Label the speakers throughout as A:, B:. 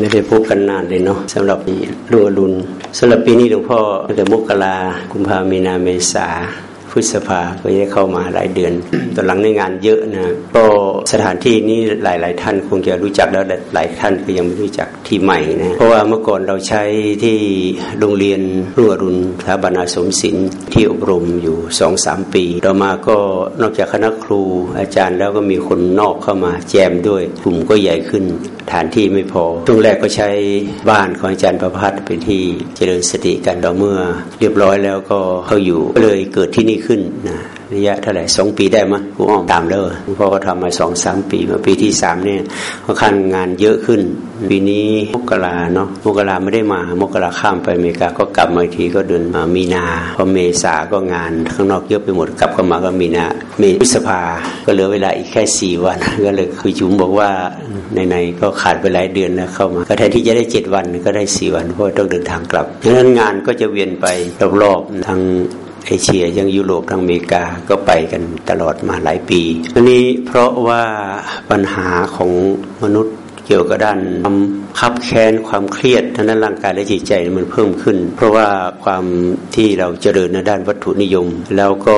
A: ไม่ได้พบกันนานเลยเนาะสำหรับรุ่งอรุณสำหรับปีนี้หลวงพ่อตั้งแต่มกรากุมภามีนาเมษา พฤษภาก็ได้เข้ามาหลายเดือน ตอนหลังในงานเยอะนะก็สถานที่นี้หลาย ๆ ท่านคงจะรู้จักแล้วหลายท่านก็ยังไม่รู้จักที่ใหม่นะเพราะว่าเมื่อก่อนเราใช้ที่โรงเรียนรุ่งอรุณสถาบันาสมศิลป์ที่อบรมอยู่สองสามปีต่อมาก็นอกจากคณะครูอาจารย์แล้วก็มีคนนอกเข้ามาแจมด้วยกลุ่มก็ใหญ่ขึ้นฐานที่ไม่พอช่วงแรกก็ใช้บ้านของอาจารย์ประพัฒน์เป็นที่เจริญสติกันต่อเมื่อ เรียบร้อยแล้วก็เขาอยู่ก็เลยเกิดที่นี่ขึ้นนะระยะเท่าไหร่สองปีได้มั้ยกูอ้อมตามเลยหลวงพ่อก็ทำมาสองสามปีมาปีที่สามเนี่ยค่อนข้างานเยอะขึ้น ปีนี้มกราเนาะมกราไม่ได้มามกราข้ามไปอเมริกาก็กลับมาทีก็เดือนมามีนาพอเมษาก็งานข้างนอกเยอะไปหมดกลับเข้ามาก็มีนาเมษภาก็เหลือเวลาอีกแค่สี่วัน ก็เลยคือจุ๋มบอกว่าในๆก็ขาดไปหลายเดือนแล้วเข้ามาก็แทนที่จะได้เจ็ดวันก็ได้สี่วันเพราะต้องเดินทางกลับดังนั้นงานก็จะเวียนไปรอบๆทาง เอเชียยังยุโรปทางอเมริกาก็ไปกันตลอดมาหลายปีอันนี้เพราะว่าปัญหาของมนุษย์เกี่ยวกับด้านความขับแค้นความเครียดทั้งด้านร่างกายและจิตใจมันเพิ่มขึ้น เพราะว่าความที่เราเจริญในด้านวัตถุนิยม แล้วก็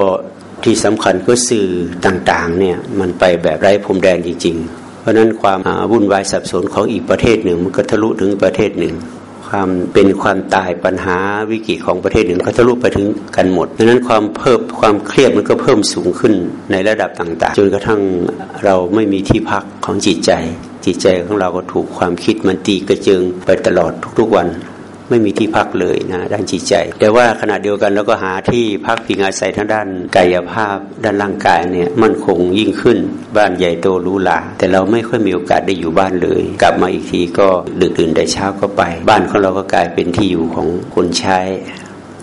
A: ที่สำคัญก็สื่อต่างๆเนี่ยมันไปแบบไร้พรมแดนจริง ๆ เพราะนั้นความวุ่นวายสับสนของอีกประเทศหนึ่งมันก็ทะลุถึงประเทศหนึ่ง ความเป็นความตายปัญหาวิกฤตของประเทศหนึ่งก็ทะลุไปถึงกันหมดดังนั้นความเพิ่มความเครียดมันก็เพิ่มสูงขึ้นในระดับต่างๆจนกระทั่งเราไม่มีที่พักของจิตใจ จิตใจของเราก็ถูกความคิดมันตีกระเจิงไปตลอดทุกๆวัน ไม่มีที่พักเลยนะด้านจิตใจ แต่ว่าขณะเดียวกันเราก็หาที่พักพิงอาศัยทางด้านกายภาพ ด้านร่างกายเนี่ยมั่นคงยิ่งขึ้น บ้านใหญ่โตรู้ลาแต่เราไม่ค่อยมีโอกาสได้อยู่บ้านเลย กลับมาอีกทีก็ดึกดื่นแต่เช้าก็ไป บ้านของเราก็กลายเป็นที่อยู่ของคนใช้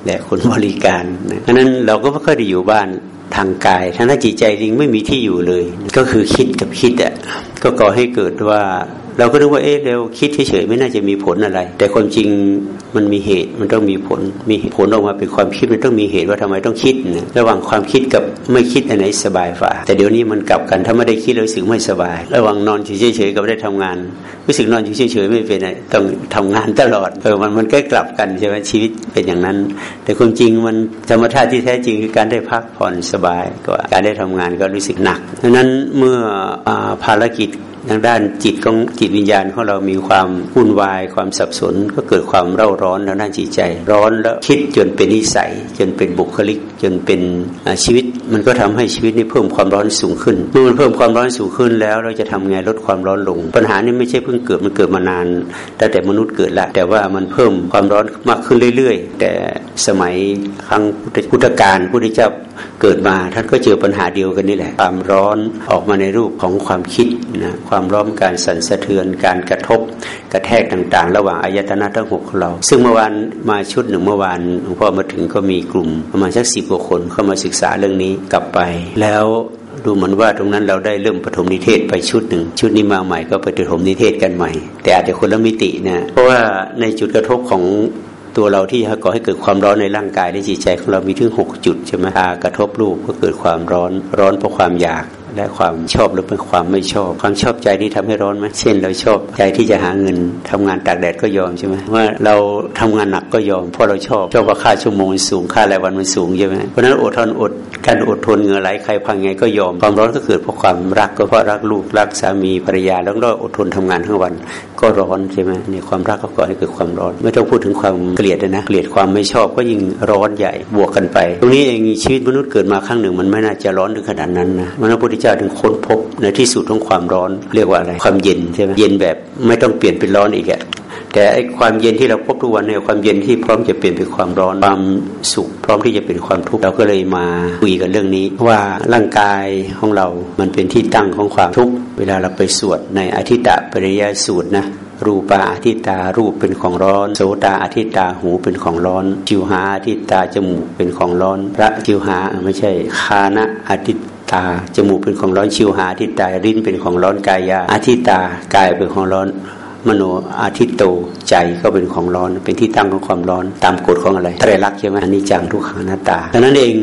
A: และคนบริการนะเพราะนั้นเราก็ไม่ค่อยได้อยู่บ้านทางกายทางด้านจิตใจจริงไม่มีที่อยู่เลย ก็คือคิดกับคิดอะก็ก่อให้เกิดว่า เราก็นึกว่าเอ๊ะเร็วคิดเฉยๆไม่น่าจะมีผลอะไร แต่ความจริงมันมีเหตุมันต้องมีผล มีผลออกมาเป็นความคิดมันต้องมีเหตุว่าทำไมต้องคิดนะระหว่างความคิดกับไม่คิดอันไหนสบายฝ่าแต่เดี๋ยวนี้มันกลับกันถ้าไม่ได้คิดเราสึกไม่สบาย ระหว่างนอนเฉยๆกับได้ทำงานรู้สึกนอนเฉยๆไม่เป็นไรต้องทำงานตลอดเออมันมันก็กลับกันใช่ไหมชีวิตเป็นอย่างนั้น แต่ความจริงมันธรรมชาติที่แท้จริงคือการได้พักผ่อนสบายกว่าการได้ทำงานก็รู้สึกหนักดังนั้นเมื่อภารกิจ ทางด้านจิตของจิตวิญญาณของเรามีความวุ่นวาย ความสับสน ก็เกิดความเร่าร้อนทางด้านจิตใจ ร้อนแล้วคิดจนเป็นนิสัย จนเป็นบุคลิก จนเป็นชีวิต มันก็ทำให้ชีวิตนี้เพิ่มความร้อนสูงขึ้นเมื่อมันเพิ่มความร้อนสูงขึ้นแล้ว เราจะทำไงลดความร้อนลง ปัญหานี้ไม่ใช่เพิ่งเกิดมันเกิดมานานตั้งแต่มนุษย์เกิดละ แต่ว่ามันเพิ่มความร้อนมากขึ้นเรื่อย ๆ แต่สมัยครั้งพุทธกาลพุทธเจ้าเกิดมาท่านก็เจอปัญหาเดียวกันนี่แหละ ความร้อนออกมาในรูปของความคิดนะความร้อนการสั่นสะเทือนการกระทบ กระแทกต่าง ๆ ระหว่างอายตนะทั้งหกของเรา ซึ่งเมื่อวานมาชุดหนึ่งเมื่อวานหลวงพ่อมาถึงก็มีกลุ่มประมาณสักสิบกว่าคนเข้ามาศึกษาเรื่องนี้กลับไป แล้วดูเหมือนว่าตรงนั้นเราได้เริ่มปฐมนิเทศไปชุดหนึ่ง ชุดนี้มาใหม่ก็ไปปฐมนิเทศกันใหม่ แต่อาจจะคนละมิตินะเพราะว่าในจุดกระทบของ ตัวเราที่ก่อให้เกิดความร้อนในร่างกายและจิตใจของเรามีถึงหกจุดใช่ไหมตากระทบรูปก็เกิดความร้อนร้อนเพราะความอยาก และความชอบหรือเป็นความไม่ชอบ ความชอบใจนี่ทำให้ร้อนไหมเช่นเราชอบใจที่จะหาเงินทำงานตากแดดก็ยอมใช่ไหมว่าเราทำงานหนักก็ยอมเพราะเราชอบชอบว่าค่าชั่วโมงสูงค่ารายวันมันสูงใช่ไหมเพราะนั้นอดทนอดการอดทนเงื่อไหลใครพังไงก็ยอมความร้อนก็เกิดเพราะความรักก็เพราะรักลูกรักสามีภรรยาแล้วก็อดทนทำงานทั้งวันก็ร้อนใช่ไหมนี่ความรักก็ก่อให้เกิดความร้อน ไม่ต้องพูดถึงความเกลียดนะเกลียดความไม่ชอบก็ยิ่งร้อนใหญ่บวกกันไป ตรงนี้เองชีวิตมนุษย์เกิดมาครั้งหนึ่ง มันไม่น่าจะร้อนถึงขนาดนั้นนะมันพระพุทธเจ้าถึงค้นพบในที่สุดของความร้อน เรียกว่าอะไรความเย็นใช่ไหมเย็นแบบไม่ต้องเปลี่ยนเป็นร้อนอีกอะแต่ไอ้ความเย็นที่เราพบทุกวันเนี่ยความเย็นที่พร้อมจะเปลี่ยนเป็นความร้อนความสุข พร้อมที่จะเป็นความทุกข์เราก็เลยมาคุยกันเรื่องนี้ ว่าร่างกายของเรา มันเป็นที่ตั้งของความทุกข์เวลาเราไปสวดในอธิตะปริยสูตรนะรูปาอธิตารูปเป็นของร้อน โสตาอธิตาหูเป็นของร้อน จิวหาอธิตาจมูกเป็นของร้อน พระจิวหาไม่ใช่คานะอธิ ตา จมูกเป็นของร้อนชิวหาทิตาลิ้นเป็นของร้อนกายาอาทิตากายเป็นของร้อนมโนอาทิตโตใจก็เป็นของร้อน เป็นที่ตั้งของความร้อนตามกฎของอะไรไตรลักษณ์ใช่ไหมอนิจจังทุกขังนัตตาดังนั้นเอง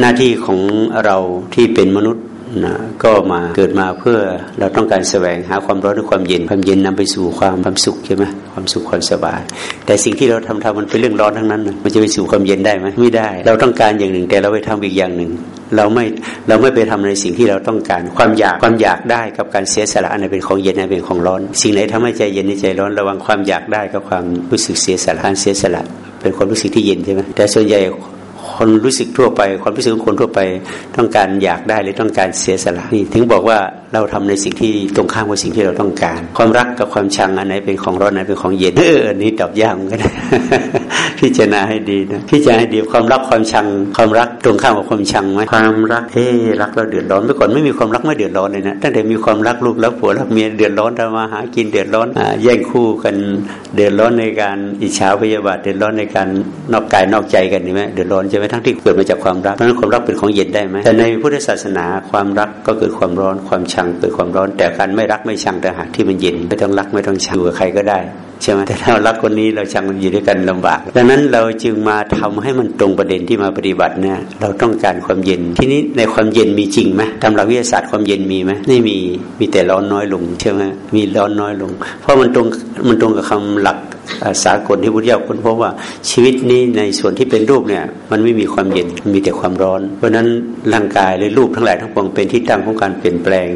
A: หน้าที่ของเราที่เป็นมนุษย์นะก็มาเกิดมาเพื่อเราต้องการแสวงหาความร้อนและความเย็น ความเย็นนำไปสู่ความความสุขใช่ไหมความสุขความสบาย แต่สิ่งที่เราทำทำมันเป็นเรื่องร้อนทั้งนั้นนะมันจะไปสู่ความเย็นได้ไหมไม่ได้ เราต้องการอย่างหนึ่ง แต่เราไปทำอีกอย่างหนึ่ง เราไม่เราไม่ไปทำในสิ่งที่เราต้องการ ความอยากความอยากได้กับการเสียสละอันนเป็นของเย็นอันเป็นของร้อน สิ่งไหนทำให้ใจเย็นในใจร้อนระวังความอยากได้กับความรู้สึกเสียสละการเสียสละ เป็นความรู้สึกที่เย็นใช่ไหมแต่ส่วนใหญ่ คนรู้สึกทั่วไป ความรู้สึกของคนทั่วไป ต้องการอยากได้หรือต้องการเสียสละนี่ถึงบอกว่าเราทำในสิ่งที่ตรงข้ามกับสิ่งที่เราต้องการ ความรักกับความชังอันไหนเป็นของร้อนอันไหนเป็นของเย็นเอออันนี้ตอบยากเหมือนกันพิจารณาให้ดีนะพิจารณาให้ดีความรักความชัง ความรักตรงข้ามกับความชังไหมความรักเฮ้รักเราเดือดร้อนเมื่อก่อนไม่มีความรักไม่เดือดร้อนเลยนะตั้งแต่มีความรักลูกแล้วผัวรักเมียเดือดร้อนทำมาหากินเดือดร้อนแย่งคู่กันเดือดร้อนในการอิจฉาพยาบาทเดือดร้อนในการนอกกายนอกใจกันใช่ไหมเดือดร้อนใช่ไหมทั้งที่เกิดมาจากความรักเพราะนั้นความรักเป็นของเย็นได้ไหมแต่ในพุทธศาสนาความรักก็เกิดความร้อนความชังเกิดความร้อน แต่การไม่รักไม่ชังแต่หากที่มันเย็นไม่ต้องรักไม่ต้องชังอยู่กับใครก็ได้ใช่ไหมแต่ถ้าเรารักคนนี้เราชังมันอยู่ด้วยกันลำบาก ดังนั้นเราจึงมาทำให้มันตรงประเด็นที่มาปฏิบัติเนี่ยเราต้องการความเย็น ทีนี้ในความเย็นมีจริงไหมตามหลักวิทยาศาสตร์ความเย็นมีไหมไม่มีมีแต่ร้อนน้อยลงใช่ไหมมีร้อนน้อยลง เพราะมันตรงมันตรงกับคำหลัก สากลที่พุทธเจ้าค้นพบว่าชีวิตนี้ในส่วนที่เป็นรูปเนี่ย มันไม่มีความเย็นมีแต่ความร้อน เพราะนั้นร่างกายเลยรูปทั้งหลายทั้งปวงเป็นที่ตั้งของการเปลี่ยนแปลง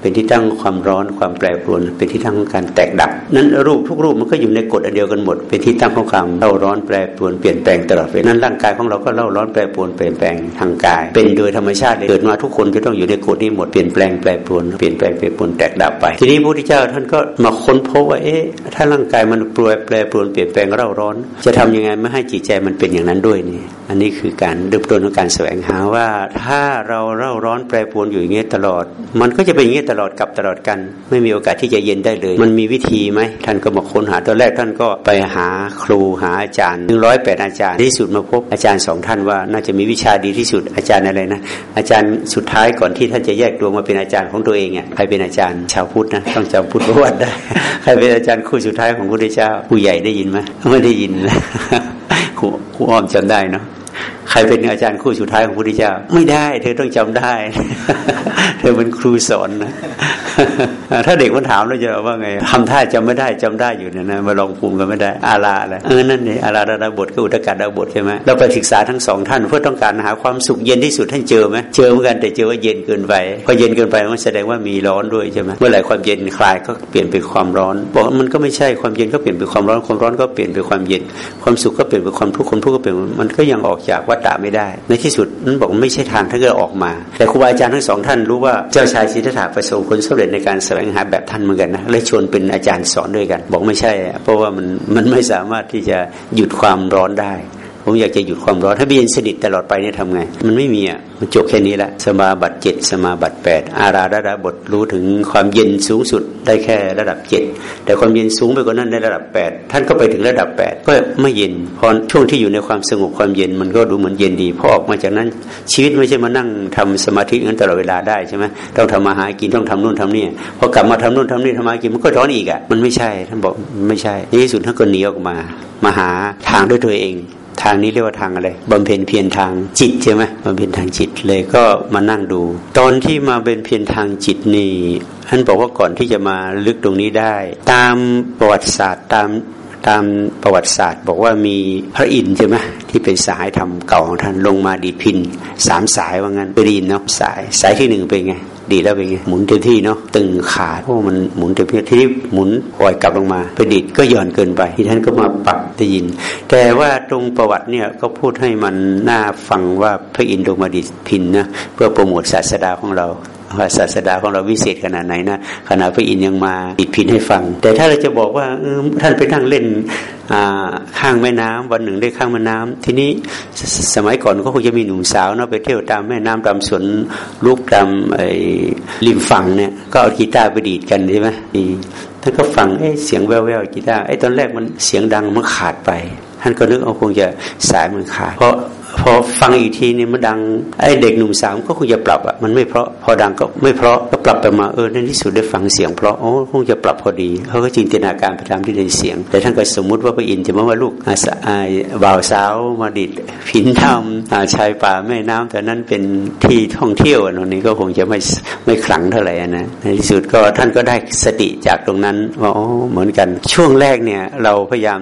A: เป็นที่ตั้งความร้อนความแปรปรวน เป็นที่ตั้งของการแตกดับ นั้นรูปทุกรูปมันก็อยู่ในกฎอันเดียวกันหมด เป็นที่ตั้งของความเล่าร้อนแปรปรวนเปลี่ยนแปลงตลอดเวลานั้นร่างกายของเราก็เล่าร้อนแปรปรวนเปลี่ยนแปลงทางกาย เป็นโดยธรรมชาติเกิดมาทุกคนจะต้องอยู่ในกฎนี้หมดเปลี่ยนแปลงแปรปรวนเปลี่ยนแปลงแปรปรวนแตกดับไป ทีนี้พระพุทธเจ้าท่านก็มาค้นพบว่าเอ๊ะถ้าร่างกายมันปรวนแปรปรวนเปลี่ยนแปลงเล่าร้อน จะทำยังไงไม่ให้จิตใจมันเป็นอย่างนั้นด้วยนี่อันนี้คือการเริ่มต้นของการแสวงหาว่า ถ้าเราเล่าร้อนแปรปรวนอยู่อย่างนี้ตลอด มันก็จะเป็นอย่างนี้ตลอดกับตลอดกัน ไม่มีโอกาสที่จะเย็นได้เลย มันมีวิธีไหมท่านก็มาค้นหาตอนแรกท่านก็ไปหาครูหาอาจารย์หนึ่งร้อยแปดอาจารย์ที่สุดมาพบอาจารย์สองท่านว่าน่าจะมีวิชาดีที่สุดอาจารย์อะไรนะ อาจารย์สุดท้ายก่อนที่ท่านจะแยกตัวมาเป็นอาจารย์ของตัวเองอะใครเป็นอาจารย์ชาวพุทธนะต้องจำพุทธประวัติได้ใครเป็นอาจารย์คู่สุดท้ายของพระพุทธเจ้าผู้ใหญ่ได้ยินไหมไม่ได้ยินครูอ้อมจำได้เนาะ ใครเป็นอาจารย์คู่สุดท้ายของพระพุทธเจ้า ไม่ได้ เธอต้องจำได้ เธอเป็นครูสอนนะ ถ้าเด็กมันถามเราจะว่าไงทำท่าจำไม่ได้จำได้อยู่เนี่ยนะมาลองภูมิกันไม่ได้ อาลาอะไรเออนั่นนี่อาลาดาบทก็อุตกาดาบทใช่ไหมเราไปศึกษาทั้งสองท่านเพื่อต้องการหาความสุขเย็นที่สุดท่านเจอไหมเจอเหมือนกันแต่เจอว่าเย็นเกินไปพอเย็นเกินไปมันแสดงว่ามีร้อนด้วยใช่ไหมเมื่อไหร่ความเย็นคลายก็เปลี่ยนเป็นความร้อนบอกมันก็ไม่ใช่ความเย็นก็เปลี่ยนเป็นความร้อนความร้อนก็เปลี่ยนเป็นความเย็น ความสุขก็เปลี่ยนเป็นความทุกข์ความทุกข์ก็เปลี่ยนมันก็ยังออกจากวัฏฏะไม่ได้ ในที่สุดนั้นบอกไม่ใช่ทางถ้าเกิดออกมา แต่ครูบาอาจารย์ทั้งสองท่านรู้ว่าเจ้าชายสิทธัตถะประสบผลสำเร็จในการแสวงหาแบบท่านเหมือนกันนะเลยชวนเป็นอาจารย์สอนด้วยกัน บอกไม่ใช่ เพราะว่ามันมันไม่สามารถที่จะหยุดความร้อนได้ ผมอยากจะหยุดความร้อนถ้าเบียนสนิทตลอดไปเนี่ยทำไง มันไม่มีอะมันจบแค่นี้ละสมาบัติเจ็ดสมาบัติแปดอาราดาบทรู้ถึงความเย็นสูงสุดได้แค่ระดับเจ็ดแต่ความเย็นสูงไปกว่านั้นในระดับแปดท่านก็ไปถึงระดับแปดก็ไม่เย็นพอช่วงที่อยู่ในความสงบความเย็นมันก็ดูเหมือนเย็นดีพอออกมาจากนั้นชีวิตไม่ใช่มานั่งทำสมาธิงั้นตลอดเวลาได้ใช่ไหมต้องทำมาหากินต้องทำนู่นทำนี่พอกลับมาทำนู่นทำนี่ทำมากินมันก็ร้อนอีกอะมันไม่ใช่ท่านบอกไม่ใช่ในที่สุดท่านก็หนีออกมา มาหาทางด้วยตัวเอง ทางนี้เรียกว่าทางอะไรบำเพ็ญเพียรทางจิตใช่ไหมบำเพ็ญทางจิตเลยก็มานั่งดู ตอนที่มาเป็นเพียรทางจิตนี่ท่านบอกว่าก่อนที่จะมาลึกตรงนี้ได้ ตามประวัติศาสตร์ตาม ตามประวัติศาสตร์ บอกว่ามีพระอินทร์ใช่ไหมที่เป็นสายธรรมเก่าของท่านลงมาดีพินสามสายว่างั้นไปดีนเนาะสายสายที่หนึ่งเป็นไงดีแล้วเป็นไงหมุนเต็มที่เนาะตึงขาเพราะมันหมุนเต็มที่ที่หมุนปล่อยกลับลงมาไปดิดก็ย่อนเกินไปที่ท่านก็มาปรับได้ยิน แต่ว่าตรงประวัติเนี่ยก็พูดให้มันน่าฟังว่าพระอินทร์ลงมาดิดพินนะเพื่อโปรโมทศาสดาของเรา ว่าศาสดาของเราวิเศษขนาดไหนนะขณะพระอินทร์ยังมาดิดพินให้ฟัง แต่ถ้าเราจะบอกว่าท่านไปนั่งเล่นข้างแม่น้ำวันหนึ่งได้ข้างแม่น้ำทีนี้สมัยก่อนก็คงจะมีหนุ่มสาวเนาะไปเที่ยวตามแม่น้ำตามสวนลูกตามไอ้ริมฝั่งเนี่ยก็เอากีตาร์ไปดีดกันใช่ไหมท่านก็ฟังเอ้เสียงแว่วๆกีตาร์ไอ้ตอนแรกมันเสียงดังมันขาดไปท่านก็นึกเอาคงจะสายมันขาดเพราะ พอฟังอีกทีเนี่ยมันดังไอ้เด็กหนุ่มสามก็คงจะปรับอะมันไม่เพราะพอดังก็ไม่เพราะก็ปรับไปมาเออในที่สุดได้ฟังเสียงเพราะโอ้คงจะปรับพอดีเขาก็จินตนาการไปตามที่ได้เสียง แต่ท่านก็สมมุติว่าพระอินทร์จะมาว่าลูกอาสาบ่าวสาวมาดิดผินทำชายป่าแม่น้ำแต่นั้นเป็นที่ท่องเที่ยวอันนี้ก็คงจะไม่ไม่ขลังเท่าไหร่นะในที่สุดก็ท่านก็ได้สติจากตรงนั้นว่าอ๋อเหมือนกันช่วงแรกเนี่ยเราพยายาม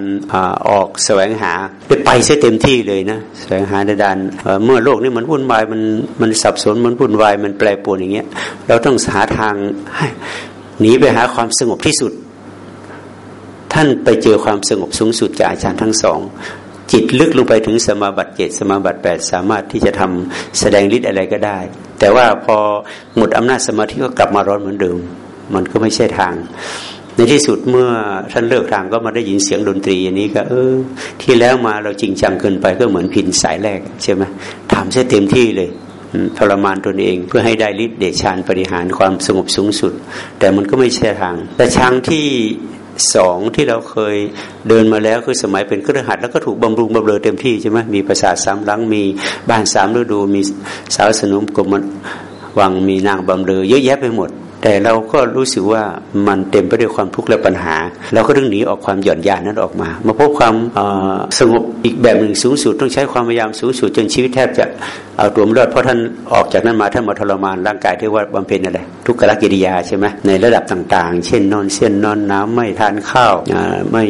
A: ออกแสวงหาได้ไปเสียเต็มที่เลยนะแสวงหาในดานเมื่อโลกนี้มันวุ่นวายมันมันสับสนมันวุ่นวายมันแปรปรวนอย่างเงี้ย เราต้องหาทางหนีไปหาความสงบที่สุด ท่านไปเจอความสงบสูงสุดจากอาจารย์ทั้งสอง จิตลึกลงไปถึงสมาบัติเจ็ดสมาบัติแปดสามารถที่จะทำแสดงฤทธิ์อะไรก็ได้ แต่ว่าพอหมดอำนาจสมาธิก็กลับมาร้อนเหมือนเดิม มันก็ไม่ใช่ทาง ในที่สุดเมื่อท่านเลิกทางก็มาได้ยินเสียงดนตรีอันนี้ก็ เออ ที่แล้วมาเราจริงจังเกินไปก็เหมือนพินสายแรกใช่ไหมทำใช้เต็มที่เลยทรมานตนเองเพื่อให้ได้ฤทธิ์เดชานปริหารความสงบสูงสุด แต่มันก็ไม่ใช่ทาง แต่ช้างที่สองที่เราเคยเดินมาแล้วคือสมัยเป็นเครือขัดแล้วก็ถูกบำรุงบำเรอเต็มที่ใช่ไหมมีประสาทสามลังมีบ้านสามฤดูมีสาวสนุมกรมวังมีนางบำเรอเยอะแยะไปหมด แต่เราก็รู้สึกว่ามันเต็มไปด้วยความทุกข์และปัญหา เราก็ต้องหนีออกความหย่อนยานนั้นออกมา มาพบความสงบอีกแบบหนึ่งสูงสุดต้องใช้ความพยายามสูงสุดจนชีวิตแทบจะเอาตัวไม่รอดเพราะท่านออกจากนั้นมาท่านมาทรมานร่างกายที่ว่าบำเพ็ญอะไรทุกขลกิริยาใช่ไหมในระดับต่างๆ เช่นนอนเส้นนอนน้ำไม่ทานข้าวไม่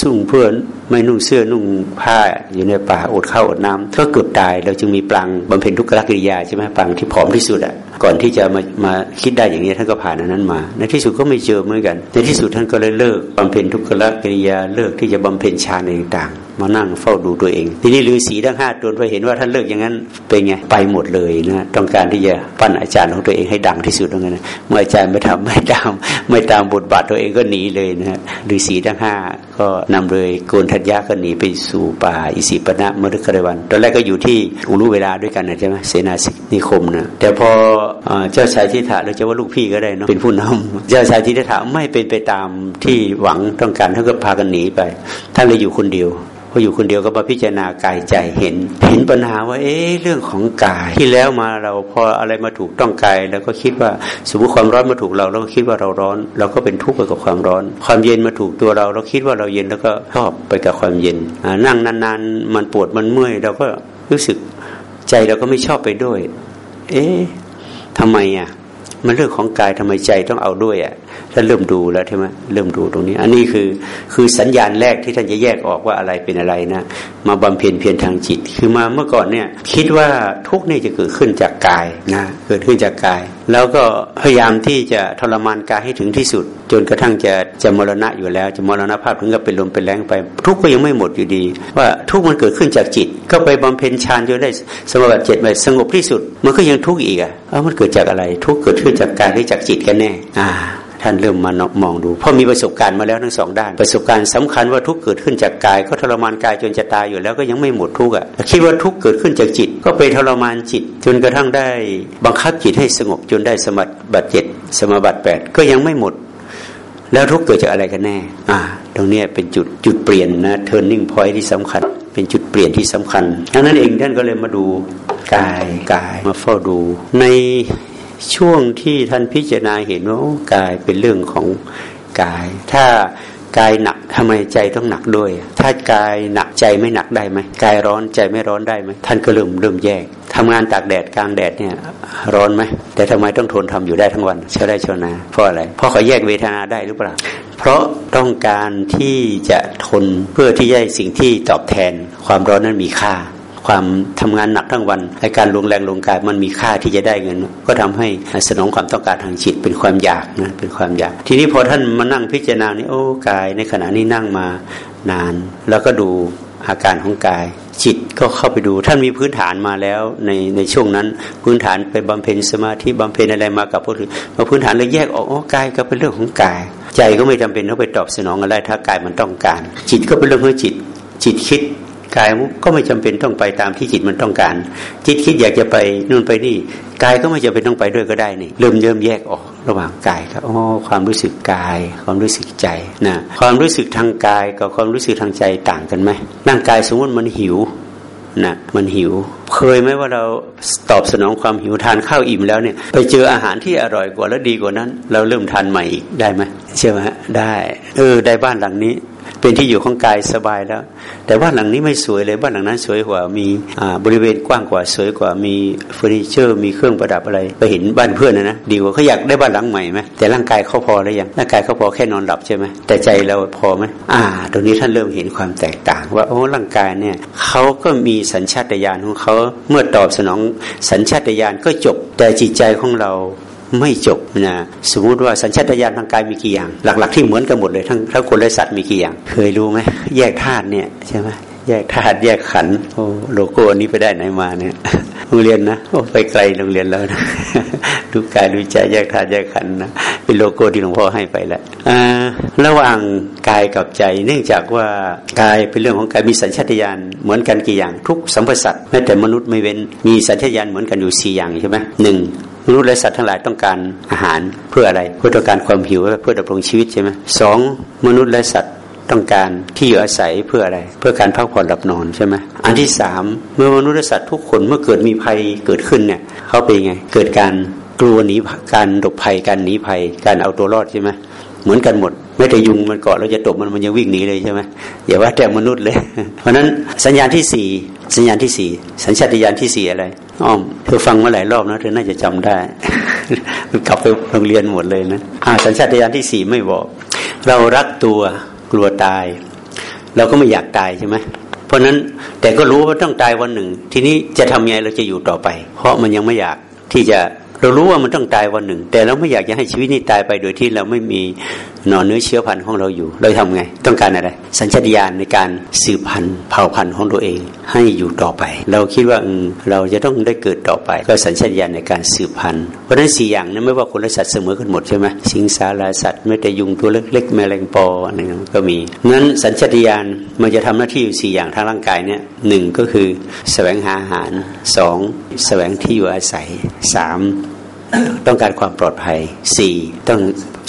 A: สุ่งเพื่อนไม่นุ่งเสื้อนุ่งผ้าอยู่ในป่าอดข้าวอดน้ำก็เกือบตายเราจึงมีปลังบำเพ็ญทุกขลกิริยาใช่ไหมปลังที่ผอมที่สุดอะก่อนที่จะมามาคิดได้อย่างนี้ท่านก็ผ่านอันนั้นมา ในที่สุดก็ไม่เจอเหมือนกัน ในที่สุดท่านก็เลยเลิกบำเพ็ญทุกขละกิริยาเลิกที่จะบำเพ็ญฌานต่าง มานั่งเฝ้าดูตัวเอง ทีนี้ฤาษีทั้งห้าตนพอเห็นว่าท่านเลิกอย่างนั้นเป็นไงไปหมดเลยนะต้องการที่จะปั้นอาจารย์ของตัวเองให้ดังที่สุดตรงนั้นเมื่ออาจารย์ไม่ทำไม่ตามไม่ตามบทบาทตัวเองก็หนีเลยนะฤาษีทั้งห้าก็นำเลยโกนทัญญาก็หนีไปสู่ป่าอิสิปนะมฤครวันตอนแรกก็อยู่ที่อุรุเวลาด้วยกันนะใช่ไหมเสนาสินิคมนะแต่พอเจ้าชายทิฏฐะเราจะว่าลูกพี่ก็ได้เนาะเป็นผู้นำเจ้าชายทิฏฐะไม่เป็นไปตามที่หวังต้องการท่านก็พากันหนีไปท่านเลยอยู่คนเดียว ออยู่คนเดียวก็มาพิจารณากายใจเห็น เห็นปัญหาว่า เอ๊ะเรื่องของกาย ที่แล้วมาเราพออะไรมาถูกต้องกายแล้วก็คิดว่าสมมติความร้อนมาถูกเราเราก็คิดว่าเราร้อน เราก็เป็นทุกข์ไปกับความร้อน ความเย็นมาถูกตัวเราเราคิดว่าเราเย็นแล้วก็ชอบไปกับความเย็นนั่งนานๆมันปวดมันเมื่อยเราก็รู้สึกใจเราก็ไม่ชอบไปด้วย เอ๊ะทำไมอะ มันเรื่องของกายทำไมใจต้องเอาด้วยอะ ท่านเริ่มดูแล้วใช่ไหมเริ่มดูตรงนี้ อันนี้คือคือสัญญาณแรกที่ท่านจะแยกออกว่าอะไรเป็นอะไรนะ มาบำเพ็ญเพียรทางจิต คือมาเมื่อก่อนเนี่ยคิดว่าทุกนี่จะเกิดขึ้นจากกายนะเกิดขึ้นจากกาย แล้วก็พยายามที่จะทรมานกายให้ถึงที่สุด จนกระทั่งจะจะมรณะอยู่แล้ว จะมรณภาพถึงกับเป็นลมเป็นแรงไป ทุกก็ยังไม่หมดอยู่ดี ว่าทุกมันเกิดขึ้นจากจิต ก็ไปบำเพ็ญฌานจนได้สมบัติเจ็ดไปสงบที่สุด มันก็ยังทุกข์อีกอะเออมันเกิดจากอะไร ทุกเกิดขึ้นจากกายหรือจากจิตกันแน่อ่า ท่านเริ่มมามองดู เพราะมีประสบการณ์มาแล้วทั้งสองด้าน ประสบการณ์สำคัญว่าทุกเกิดขึ้นจากกาย ก็ทรมานกายจนจะตายอยู่แล้วก็ยังไม่หมดทุกข์อะคิดว่าทุกเกิดขึ้นจากจิต ก็ไปทรมานจิต จนกระทั่งได้บังคับจิตให้สงบจนได้สมัติบัตเจ็ดสมบัติแปดก็ยังไม่หมด แล้วทุกเกิดจากอะไรกันแน่ อ่า ตรงนี้เป็นจุดจุดเปลี่ยนนะ turning point ที่สำคัญ เป็นจุดเปลี่ยนที่สำคัญดังนั้นเองท่านก็เลยมาดูกายกายมาเฝ้าดูใน ช่วงที่ท่านพิจารณาเห็นว่ากายเป็นเรื่องของกาย ถ้ากายหนักทำไมใจต้องหนักด้วย ถ้ากายหนักใจไม่หนักได้ไหมกายร้อนใจไม่ร้อนได้ไหมท่านก็เริ่มเริ่มแยกทำงานตากแดดกลางแดดเนี่ยร้อนไหมแต่ทำไมต้องทนทำอยู่ได้ทั้งวันเช้าได้ชนาเพราะอะไรเพราะเขาแยกเวทนาได้หรือเปล่า เพราะต้องการที่จะทนเพื่อที่จะสิ่งที่ตอบแทน ความร้อนนั้นมีค่า ความทำงานหนักทั้งวันในการลงแรงลงกายมันมีค่าที่จะได้เงิน ก็ทำให้สนองความต้องการทางจิตเป็นความอยากนะเป็นความอยาก ทีนี้พอท่านมานั่งพิจารณานี่โอ้กาย ในขณะนี้นั่งมานาน แล้วก็ดูอาการของกาย จิตก็เข้าไปดูท่านมีพื้นฐานมาแล้วในในช่วงนั้น พื้นฐานไปบำเพ็ญสมาธิบำเพ็ญอะไรมากับพวกอื่นมาพื้นฐานเลยแยกออกอ๋อกายก็เป็นเรื่องของกาย ใจก็ไม่จำเป็นต้องไปตอบสนองอะไรถ้ากายมันต้องการ จิตก็เป็นเรื่องของจิต จิตคิด กายก็ไม่จำเป็นต้องไปตามที่จิตมันต้องการ จิตคิดอยากจะไปนู่นไปนี่กายก็ไม่จำเป็นต้องไปด้วยก็ได้นี่เริ่มเริ่มแยกออกระหว่างกายครับอ๋อความรู้สึกกาย ความรู้สึกใจนะความรู้สึกทางกายกับความรู้สึกทางใจต่างกันไหมร่างกายสมมติมันหิวนะมันหิว เคยไหมว่าเราตอบสนองความหิวทานข้าวอิ่มแล้วเนี่ย ไปเจออาหารที่อร่อยกว่าแล้วดีกว่านั้น เราเริ่มทานใหม่อีกได้ไหมใช่ไหมได้ เออ ได้บ้านหลังนี้ เป็นที่อยู่ของกายสบายแล้ว แต่บ้านหลังนี้ไม่สวยเลยบ้านหลังนั้นสวยกว่ามีบริเวณกว้างกว่าสวยกว่ามีเฟอร์นิเจอร์ มีเครื่องประดับอะไร ไปเห็นบ้านเพื่อนนะนะดีกว่าเขาอยากได้บ้านหลังใหม่ไหมแต่ร่างกายเขาพอแล้วยังร่างกายเขาพอแค่นอนหลับใช่ไหมแต่ใจเราพอไหมอ่า ตรงนี้ท่านเริ่มเห็นความแตกต่าง ว่าโอ้ร่างกายเนี่ยเขาก็มีสัญชาตญาณของเขาเมื่อตอบสนองสัญชาตญาณก็จบ แต่จิตใจของเราไม่จบนะสมมุติว่าสัญชาตญาณทางกายมีกี่อย่าง หลัก ๆ ที่เหมือนกันหมดเลยทั้งทั้งคนและสัตว์มีกี่อย่าง เคยรู้ไหมแยกธาตุเนี่ยใช่ไหม แยกธาตุแยกขันโอ้โลโก้นี้ไปได้ไหนมาเนี่ยโรงเรียนนะโอ้ไปไกลโรงเรียนแล้วนะดูกายดูใจแยกธาตุแยกขันนะเป็นโลโก้ที่หลวงพ่อให้ไปแล้วระหว่างกายกับใจ เนื่องจากว่ากายเป็นเรื่องของกายมีสัญชาตญาณเหมือนกันกี่อย่างทุกสัมพสัตแม้แต่มนุษย์ไม่เว้นมีสัญชาตญาณเหมือนกันอยู่สี่อย่างใช่ไหมหนึ่งมนุษย์และสัตว์ทั้งหลายต้องการอาหารเพื่ออะไร เพื่อต้องการความหิวเพื่อดำรงชีวิตใช่ไหมสองมนุษย์และสัตว์ ต้องการที่อยู่อาศัยเพื่ออะไร เพื่อการพักผ่อนหลับนอนใช่ไหมอันที่สามเมื่อมนุษย์สัตว์ทุกคนเมื่อเกิดมีภัยเกิดขึ้นเนี่ยเขาเป็นไง เกิดการกลัวหนีการหลบภัยการหนีภัย การเอาตัวรอดใช่ไหมเหมือนกันหมด ไม่แต่ยุงมันเกาะเราจะตบมันมันยังวิ่งหนีเลยใช่ไหมอย่าว่าแต่มนุษย์เลย เพราะนั้นสัญญาณที่สี่สัญญาณที่สี่สัญชาตญาณที่สี่อะไรอ้อมเธอฟังมาหลายรอบนะเธอน่าจะจำได้กลับไปโรงเรียนหมดเลยนะอ่าสัญชาตญาณที่สี่ไม่บอก เรารักตัว กลัวตาย เราก็ไม่อยากตายใช่ไหมเพราะนั้นแต่ก็รู้ว่าต้องตายวันหนึ่ง ทีนี้จะทำยังไงเราจะอยู่ต่อไป เพราะมันยังไม่อยากที่จะเรารู้ว่ามันต้องตายวันหนึ่ง แต่เราไม่อยากจะให้ชีวิตนี้ตายไปโดยที่เราไม่มี หน่อเนื้อเชื้อพันธุ์ของเราอยู่ เราทำไง ต้องการอะไร สัญชาตญาณในการสืบพันธุ์เผ่าพันธุ์ของตัวเอง ให้อยู่ต่อไป เราคิดว่าเราจะต้องได้เกิดต่อไป ก็สัญชาตญาณในการสืบพันธุ์เพราะฉะนั้นสี่อย่างนั้นไม่ว่าคนและสัตว์เสมอกันหมดใช่ไหมสิงสาราสัตว์ไม่แต่ยุงตัวเล็กๆแมลงปออะไรก็มีนั้นสัญชาตญาณมันจะทำหน้าที่อยู่สี่อย่างทางร่างกายเนี่ยหนึ่งก็คือแสวงหาอาหารสองแสวงที่อยู่อาศัยสาม ต้องการความปลอดภัยสี่ต้อง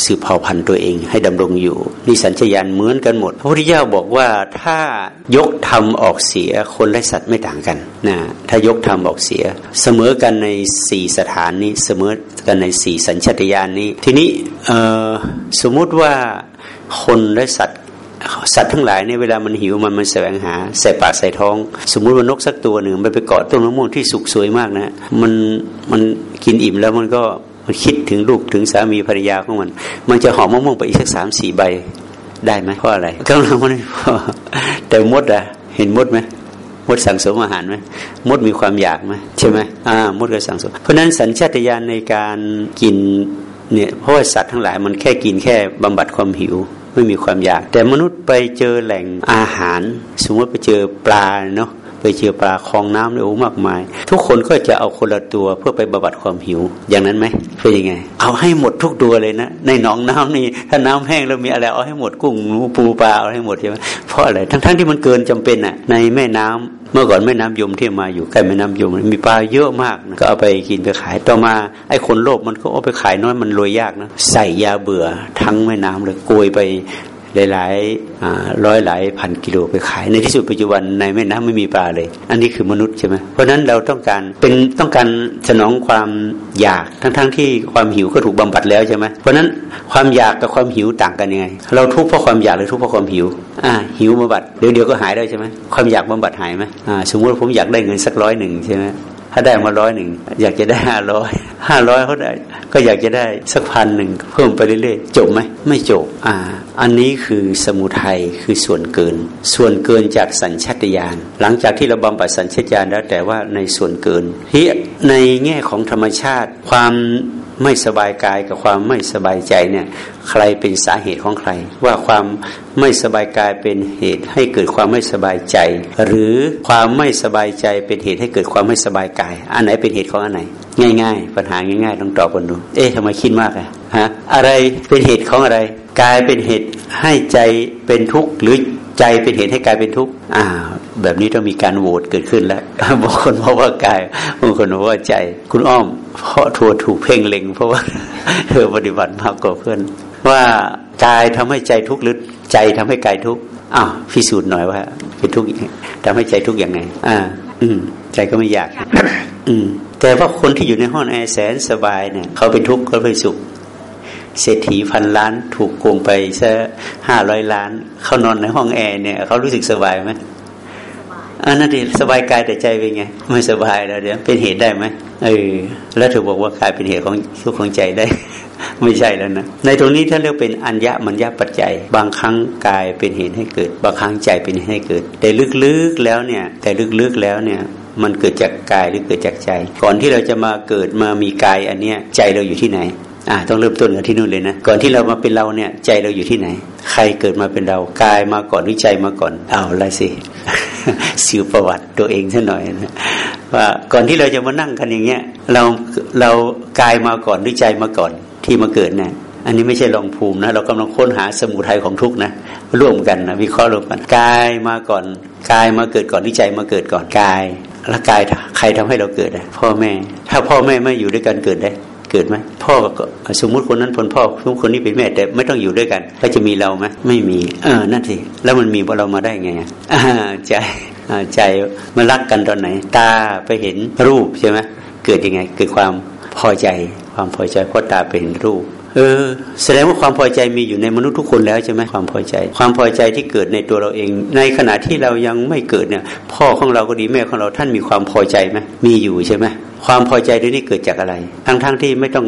A: สืบเผ่าพันธุ์ตัวเองให้ดำรงอยู่นี่สัญชยานเหมือนกันหมด พระพุทธเจ้าบอกว่าถ้ายกธรรมออกเสียคนและสัตว์ไม่ต่างกันนะถ้ายกธรรมออกเสีย เสมอกันในสี่สถานนี้เสมอกันในสี่สัญชตาตญาณนี้ ทีนี้สมมุติว่าคนและสัตว์ สัตว์ทั้งหลายเนี่ยเวลามันหิวมันมันแสวงหาใส่ปากใส่ท้อง สมมุติว่านกสักตัวหนึ่งมันไปเกาะต้นมะม่วงที่สุกสวยมากนะมันมันกินอิ่มแล้วมันก็มันคิดถึงลูกถึงสามีภรรยาของมัน มันจะหอมมะม่วงไปอีกสักสามสี่ใบได้ไหมเพราะอะไรกำลังมันแต่มดอะเห็นมดไหมมดสั่งสมอาหารไหมมดมีความอยากไหมใช่ไหมอ่ามดก็สั่งสม เพราะนั้นสัญชาตญาณในการกิน เนี่ยเพราะว่าสัตว์ทั้งหลายมันแค่กินแค่บำบัดความหิวไม่มีความอยาก แต่มนุษย์ไปเจอแหล่งอาหาร สมมติไปเจอปลาเนาะ ไปเจอปลาคลองน้ำเนี่ยโอ้มากมาย ทุกคนก็จะเอาคนละตัวเพื่อไปบำบัดความหิว อย่างนั้นไหมเป็นยังไง เอาให้หมดทุกตัวเลยนะ ในหนองน้ำนี่ถ้าน้ำแห้งแล้วมีอะไรเอาให้หมดกุ้งหนูปูปลาเอาให้หมดใช่ไหมเพราะอะไรทั้งๆที่มันเกินจำเป็นอะ ในแม่น้ำเมื่อก่อนแม่น้ำยมที่มาอยู่ใกล้แม่น้ำยมมีปลาเยอะมากนะก็เอาไปกินไปขายต่อมาไอ้คนโลภมันก็เอาไปขายน้อยมันรวยยากนะใส่ยาเบื่อทั้งแม่น้ำเลยโกยไป หลายร้อยหลายพันกิโลไปขาย ในที่สุดปัจจุบันในแม่น้ำไม่มีปลาเลย อันนี้คือมนุษย์ใช่ไหมเพราะนั้นเราต้องการเป็นต้องการสนองความอยากทั้งๆทที่ความหิวก็ถูกบำบัดแล้วใช่ไหมเพราะนั้นความอยากกับความหิวต่างกันยังไง เราทุกข์เพราะความอยากหรือทุกข์เพราะความหิวอ่าหิวบำบัดเดี๋ยวเดี๋ยวก็หายได้ใช่ไหมความอยากบำบัดหายไหมอ่าสมมติผมอยากได้เงินสักร้อยหนึ่งใช่ไหม ถ้าได้มาร้อยหนึ่งอยากจะได้ห้าร้อยห้าร้อยเขาได้ ก็อยากจะได้สักพันหนึ่งเพิ่มไปเรื่อยๆจบไหมไม่จบอ่า อันนี้คือสมุทัยคือส่วนเกิน ส่วนเกินจากสัญชาตญาณหลังจากที่เราบำบัดสัญชาตญาณแล้วแต่ว่าในส่วนเกินที่ในแง่ของธรรมชาติความ ไม่สบายกายกับความไม่สบายใจเนี่ยใครเป็นสาเหตุของใคร ว่าความไม่สบายกายเป็นเหตุให้เกิดความไม่สบายใจ หรือความไม่สบายใจเป็นเหตุให้เกิดความไม่สบายกาย อันไหนเป็นเหตุของอันไหน ง่าย ๆ ปัญหาง่ายๆต้องตอบกันดูเอ๊ะทำไมคิดมากอะฮะอะไรเป็นเหตุของอะไรกายเป็นเหตุให้ใจเป็นทุกข์หรือ ใจเป็นเหตุให้กายเป็นทุกข์อ่า แบบนี้ต้องมีการโหวตเกิดขึ้นแล้วบางคนเพราะว่ากายบางคนเพราะว่าใจ คุณอ้อม เพราะทัวถูกเพ่งเล็ง เพราะว่าเธอปฏิบัติมากกว่าเพื่อน ว่ากายทำให้ใจทุกข์หรือใจทำให้กายทุกข์อ้าวพิสูจน์หน่อยว่า เป็นทุกข์ทำให้ใจทุกข์ยังไง อ่า อืม ใจก็ไม่อยาก อืม แต่ว่าคนที่อยู่ในห้องแอร์แสนสบายเนี่ย เขาเป็นทุกข์เขาเป็นสุข เศรษฐีพันล้าน ถูกโกงไปซะห้าร้อยล้าน เขานอนในห้องแอร์เนี่ยเขารู้สึกสบายไหมอันนั้นดิสบายกายแต่ใจเป็นไง ไม่สบายแล้วเดี๋ยวเป็นเหตุได้ไหมเออแล้วเธอบอกว่ากายเป็นเหตุของทุกข์ของใจได้ ไม่ใช่แล้วนะในตรงนี้ถ้าเรียกเป็นอัญญะมัญญปัจจัย บางครั้งกายเป็นเหตุให้เกิด บางครั้งใจเป็นเหตุให้เกิด แต่ลึกๆแล้วเนี่ย แต่ลึกๆแล้วเนี่ย มันเกิดจากกายหรือเกิดจากใจ ก่อนที่เราจะมาเกิดมามีกายอันเนี้ยใจเราอยู่ที่ไหน อ่าต้องเริ่มต้นกันที่นู่นเลยนะก่อนที่เรามาเป็นเราเนี่ย ใจเราอยู่ที่ไหน ใครเกิดมาเป็นเรากายมาก่อนหรือใจมาก่อนเอาละสิสิวประวัติตัวเองซะหน่อยนะว่าก่อนที่เราจะมานั่งกันอย่างเงี้ยเราเรากายมาก่อนหรือใจมาก่อนที่มาเกิดเนะอันนี้ไม่ใช่ลองภูมินะเรากำลังค้นหาสมุทัยของทุกนะร่วมกันนะวิเคราะห์ร่วมกันกายมาก่อนกายมาเกิดก่อนหรือใจมาเกิดก่อนกายแล้วกายใครทำให้เราเกิดอะพ่อแม่ ถ้าพ่อแม่ไม่อยู่ด้วยกันเกิดได้ เกิดไหมพ่อก็สมมุติคนนั้นเป็นพ่อสมมติคนนี้เป็นแม่ แต่ไม่ต้องอยู่ด้วยกัน ก็จะมีเราไหมไม่มี เออนั่นสิแล้วมันมีว่าเรามาได้ไงอ่าใจใจมันรักกันตอนไหน ตาไปเห็นรูปใช่ไหมเกิดยังไง เกิดความพอใจ ความพอใจเพราะตาไปเห็นรูปเออแสดงว่าความพอใจมีอยู่ในมนุษย์ทุกคนแล้วใช่ไหมความพอใจ ความพอใจที่เกิดในตัวเราเอง ในขณะที่เรายังไม่เกิดเนี่ย พ่อของเราก็ดีแม่ของเราท่านมีความพอใจไหมมีอยู่ใช่ไหม ความพอใจด้วยนี่เกิดจากอะไร ทั้งๆทที่ไม่ต้อง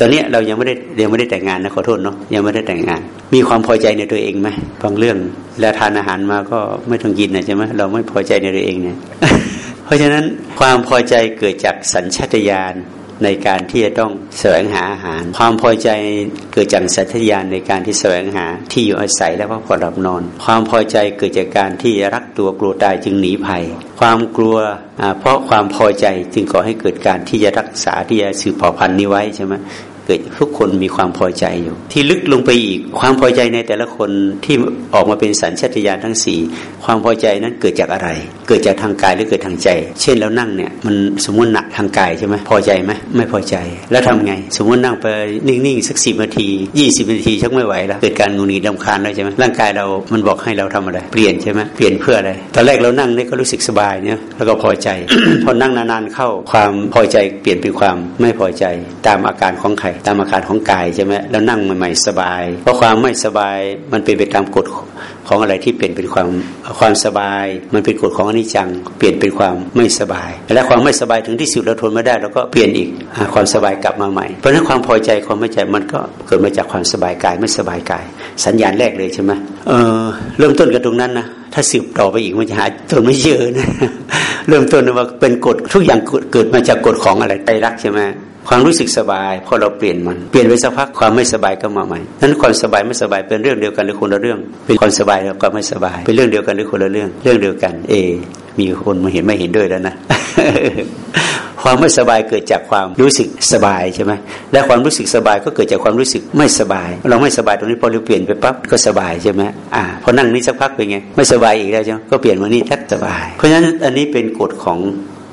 A: ตอนนี้เรายังไม่ได้ยังไม่ได้แต่งงานนะขอโทษเนาะยังไม่ได้แต่งงาน มีความพอใจในตัวเองไหมบางเรื่องแล้วทานอาหารมาก็ไม่ต้องกินนะใช่ไหมเราไม่พอใจในตัวเองเนี่ยเพราะฉะนั้นความพอใจเกิดจากสัญชาตญาณ ในการที่จะต้องแสวงหาอาหาร ความพอใจเกิดจากสัตยานในการที่แสวงหาที่อยู่อาศัยและพักผ่อนหลับนอน ความพอใจเกิดจากการที่รักตัวกลัวตายจึงหนีภัย ความกลัวเพราะความพอใจจึงก่อให้เกิดการที่จะรักษาที่จะสืบเผ่าพันธุ์นี้ไว้ใช่ไหม เกิดทุกคนมีความพอใจอยู่ ที่ลึกลงไปอีก ความพอใจในแต่ละคนที่ออกมาเป็นสัญชาตญาณทั้งสี่ความพอใจนั้นเกิดจากอะไร เกิดจากทางกายหรือเกิดทางใจ เช่นแล้วนั่งเนี่ยมันสมมติหนักทางกายใช่ไหมพอใจไหมไม่พอใจ แล้วทำไง สมมตินั่งไปนิ่งๆสักสิบนาทียี่สิบนาทีชักไม่ไหวแล้วเกิดการงุนงิดลำคาญแล้วใช่ไหมร่างกายเรามันบอกให้เราทำอะไร เปลี่ยนใช่ไหมเปลี่ยนเพื่ออะไรตอนแรกเรานั่งนี่ก็รู้สึกสบายเนี่ยแล้วก็พอใจพอนั่งนานๆเข้าความพอใจเปลี่ยนเป็นความไม่พอใจตามอาการของใครตามอาการของกายใช่ไหมแล้วนั่งใหม่ๆสบาย เพราะความไม่สบายมันเป็นไปตามกฎ ของอะไรที่เปลี่ยนเป็นความความสบาย มันเป็นกฎของอนิจจัง เปลี่ยนเป็นความไม่สบาย และความไม่สบายถึงที่สุดเราทนไม่ได้เราก็เปลี่ยนอีกความสบายกลับมาใหม่ เพราะนั้นความพอใจความไม่ใจมันก็เกิดมาจากความสบายกายไม่สบายกาย สัญญาณแรกเลยใช่ไหมเออเริ่มต้นกันตรงนั้นนะถ้าสืบต่อไปอีกมันจะหาตัวไม่เยอะนะเริ่มต้นว่าเป็นกฎทุกอย่างเกิดมาจากกฎของอะไรไตรักใช่ไหมความรู้สึกสบายพอเราเปลี่ยนมัน เปลี่ยนไปสักพักความไม่สบายก็มาใหม่นั้นความสบายไม่สบายเป็นเรื่องเดียวกันหรือคนละเรื่อง เป็นความสบายแล้วก็ไม่สบาย เป็นเรื่องเดียวกันหรือคนละเรื่อง เรื่องเดียวกัน เอ มีคนมาเห็นไม่เห็นด้วยแล้วนะความไม่สบายเกิดจากความรู้สึกสบายใช่ไหมและความรู้สึกสบายก็เกิดจากความรู้สึกไม่สบาย เราไม่สบายตรงนี้พอเราเปลี่ยนไปปั๊บก็สบายใช่ไหมอ่าพอนั่งนี้สักพักเป็นไงไม่สบายอีกแล้วใช่ไหมก็เปลี่ยนมานี่ทักสบาย เพราะฉะนั้นอันนี้เป็นกฎของ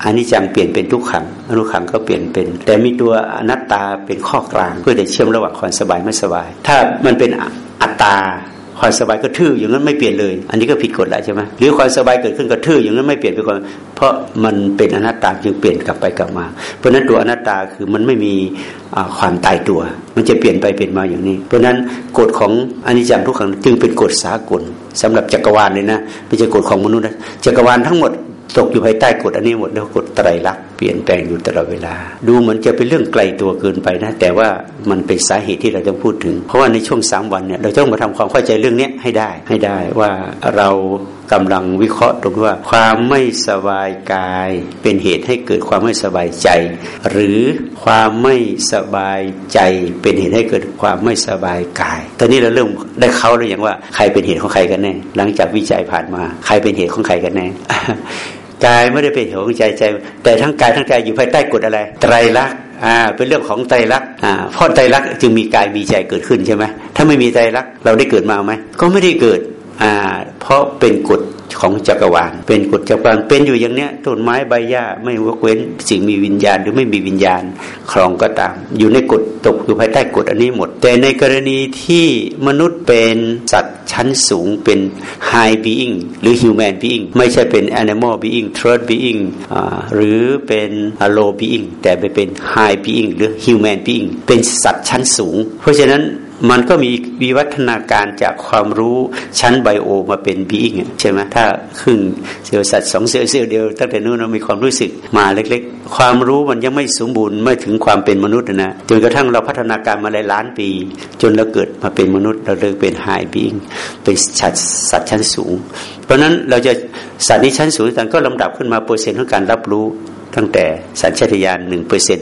A: อันนี้จังเปลี่ยนเป็นทุกขังอนุขังก็เปลี่ยนเป็น แต่มีตัวอนัตตาเป็นข้อกลาง เพื่อจะเชื่อมระหว่างความสบายไม่สบาย ถ้ามันเป็นอัตตา ความสบายก็ทื่ออย่างนั้นไม่เปลี่ยนเลย อันนี้ก็ผิดกฎแล้วใช่ไหมหรือความสบายเกิดขึ้นก็ทื่ออย่างนั้นไม่เปลี่ยนไปก่อนเพราะมันเป็นอนัตตาจึงเปลี่ยนกลับไปกลับมา เพราะนั้นตัวอนัตตาคือมันไม่มีความตายตัว มันจะเปลี่ยนไปเปลี่ยนมาอย่างนี้ เพราะนั้นกฎของอนิจจังทุกขังจึงเป็นกฎสากลสำหรับจักรวาลเลยนะไม่ใช่กฎของมนุษย์นะจักรวาลทั้งหมด ตกอยู่ภายใต้กฎอันนี้หมดแล้วกฎไตรลักษณ์เปลี่ยนแปลงอยู่ตลอดเวลา ดูเหมือนจะเป็นเรื่องไกลตัวเกินไปนะ แต่ว่ามันเป็นสาเหตุที่เราจะพูดถึง เพราะว่าในช่วงสามวันเนี่ยเราต้องมาทำความเข้าใจเรื่องนี้ให้ได้ให้ได้ว่าเรากำลังวิเคราะห์ตรงว่าความไม่สบายกาย เป็นเหตุให้เกิดความไม่สบายใจ หรือ ความไม่สบายใจเป็นเหตุให้เกิดความไม่สบายกาย ตอนนี้เราเริ่มได้เขาแล้วอย่างว่าใครเป็นเหตุของใครกันแน่ หลังจากวิจัยผ่านมา ใครเป็นเหตุของใครกันแน่กายไม่ได้เป็นเหตุของใจใจ แต่ทั้งกายทั้งใจอยู่ภายใต้กฎอะไร ไตรลักษณ์อ่าเป็นเรื่องของไตรลักษณ์อ่าเพราะไตรลักษณ์จึงมีกายมีใจเกิดขึ้นใช่ไหมถ้าไม่มีไตรลักษณ์เราได้เกิดมาไหมก็ไม่ได้เกิดอ่าเพราะเป็นกฎ ของจักรวาลเป็นกฎจักรวาลเป็นอยู่อย่างเนี้ยต้นไม้ใบหญ้าไม่วกเว้นสิ่งมีวิญญาณหรือไม่มีวิญญาณครองก็ตาม อยู่ในกฎตกอยู่ภายใต้กฎอันนี้หมด แต่ในกรณีที่มนุษย์เป็นสัตว์ชั้นสูงเป็น high being หรือ human being ไม่ใช่เป็น animal being third being หรือเป็น low being แต่ไปเป็น high being หรือ human being เป็นสัตว์ชั้นสูง เพราะฉะนั้น มันก็มีวิวัฒนาการจากความรู้ชั้นไบโอมาเป็นบีอิงใช่ไหมถ้าครึ่งเซลล์สัตว์สองเซลล์เซลล์เดียวตั้งแต่นู้นเรามีความรู้สึกมาเล็ก ๆ ความรู้มันยังไม่สมบูรณ์ไม่ถึงความเป็นมนุษย์นะจนกระทั่งเราพัฒนาการมาหลายล้านปี จนเราเกิดมาเป็นมนุษย์ เราเลยเป็น high being เป็นสัตว์สัตว์ชั้นสูง เพราะนั้นเราจะสัตว์นี้ชั้นสูงต่างก็ลำดับขึ้นมาเปอร์เซ็นต์ของการรับรู้ ตั้งแต่สัญชาตญาณหนึ่งเปอร์เซ็น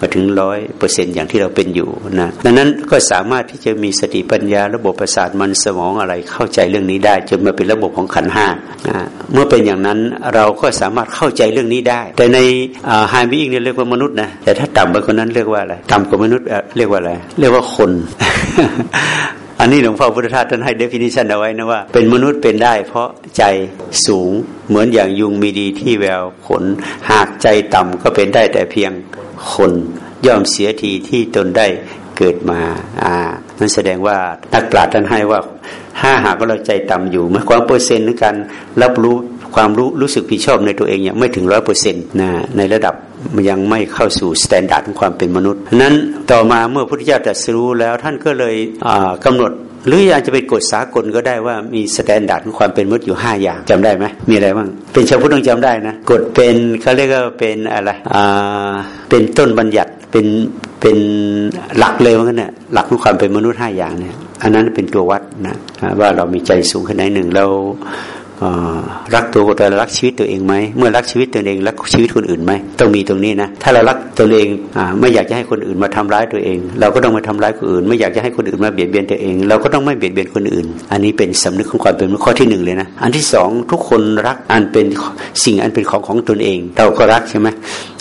A: มาถึงร้อยเปอร์เซ็นอย่างที่เราเป็นอยู่นะดังนั้นก็สามารถที่จะมีสติปัญญาระบบประสาทมันสมองอะไรเข้าใจเรื่องนี้ได้ จนมาเป็นระบบของขันห้าเมื่อเป็นอย่างนั้นเราก็สามารถเข้าใจเรื่องนี้ได้ แต่ในไฮบีอิงเนี่ยเรียกว่ามนุษย์นะแต่ถ้าต่ำไปคนนั้นเรียกว่าอะไรต่ำกว่ามนุษย์เรียกว่าอะไรเรียกว่าคน อันนี้หลวงพ่อพุทธทาสท่านให้ definition เอาไว้นะว่า เป็นมนุษย์เป็นได้ เพราะใจสูงเหมือนอย่างยุงมีดีที่แววขน หากใจต่ำก็เป็นได้แต่เพียงคนย่อมเสียทีที่ตนได้เกิดมา อ่า นั่นแสดงว่านักปราชญ์ท่านให้ว่า ถ้าหากเราใจต่ำอยู่เมื่อความเปอร์เซ็นต์ในการรับรู้ ความรู้รู้สึกผิดชอบในตัวเองเนี่ยไม่ถึงร้อยเปอร์เซ็นต์นะในระดับยังไม่เข้าสู่ standard ของความเป็นมนุษย์นั้นต่อมาเมื่อพระพุทธเจ้าตรัสรู้แล้วท่านก็เลยกำหนดหรืออาจจะเป็นกฎสากลก็ได้ว่ามี standard ของความเป็นมนุษย์อยู่ห้าอย่างจำได้ไหมมีอะไรบ้างเป็นชาวพุทธต้องจำได้นะกฎเป็นเขาเรียกว่าเป็นอะไรอ่าเป็นต้นบัญญัติเป็นเป็นหลักเลยว่างั้นเนี่ยหลักของความเป็นมนุษย์ห้าอย่างเนี่ยอันนั้นเป็นตัววัดนะว่าเรามีใจสูงขนาดหนึ่งแล้ว รักตัวแต่รักชีวิตตัวเองไหมเมื่อรักชีวิตตัวเองรักชีวิตคนอื่นไหมต้องมีตรงนี้นะถ้าเรารักตัวเองอไม่อยากจะให้คนอื่นมาทำร้ายตัวเอง เราก็ต้องมาทำร้ายคนอื่น ไม่อยากจะให้คนอื่นมาเบียดเบียนตัวเอง เราก็ต้องไม่เบียดเบียนคนอื่น อันนี้เป็นสำนึกของความเป็นข้อที่หนึ่งเลยนะอันที่สองทุกคนรักอันเป็นสิ่งอันเป็นของของตนเอง เราก็รักใช่ไหม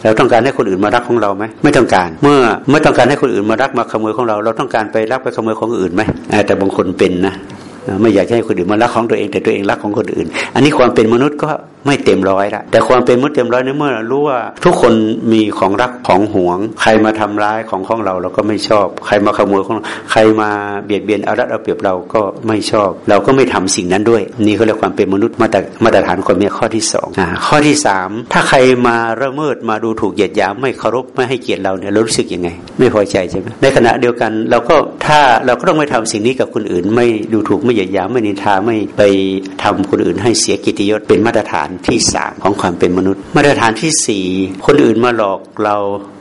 A: เราต้องการให้คนอื่นมารักของเราไหมไม่ต้องการ เมื่อไม่ต้องการให้คนอื่นมารักมาขโมยของเรา เราต้องการไปรักไปขโมยของอื่นไหมแต่บางคนเป็นนะ ไม่อยากให้คนอื่นมารักของตัวเอง แต่ตัวเองรักของคนอื่น อันนี้ความเป็นมนุษย์ก็ ไม่เต็มร้อยละแต่ความเป็นมนุษย์เต็มร้อยในเมื่อรู้ว่าทุกคนมีของรักของหวง ใครมาทำร้ายของของเราเราก็ไม่ชอบ ใครมาขโมยของใครมาเบียดเบียนเอารัดเอาเปรียบเราก็ไม่ชอบ เราก็ไม่ทำสิ่งนั้นด้วย นี่เขาเรียกความเป็นมนุษย์มาตรมาตรฐานความมีข้อที่สองข้อที่สามถ้าใครมาระเมิดมาดูถูกเหยียดหยามไม่เคารพไม่ให้เกียรติเราเนี่ยเรารู้สึกยังไง ไม่พอใจใช่ไหมในขณะเดียวกันเราก็ถ้าเราก็ต้องไม่ทำสิ่งนี้กับคนอื่น ไม่ดูถูกไม่เหยียดหยามไม่นินทาไม่ไปทำคนอื่นให้เสียกิตยศเป็นมาตรฐานที่สามของความเป็นมนุษย์ มาตรฐานที่สี่คนอื่นมาหลอกเรา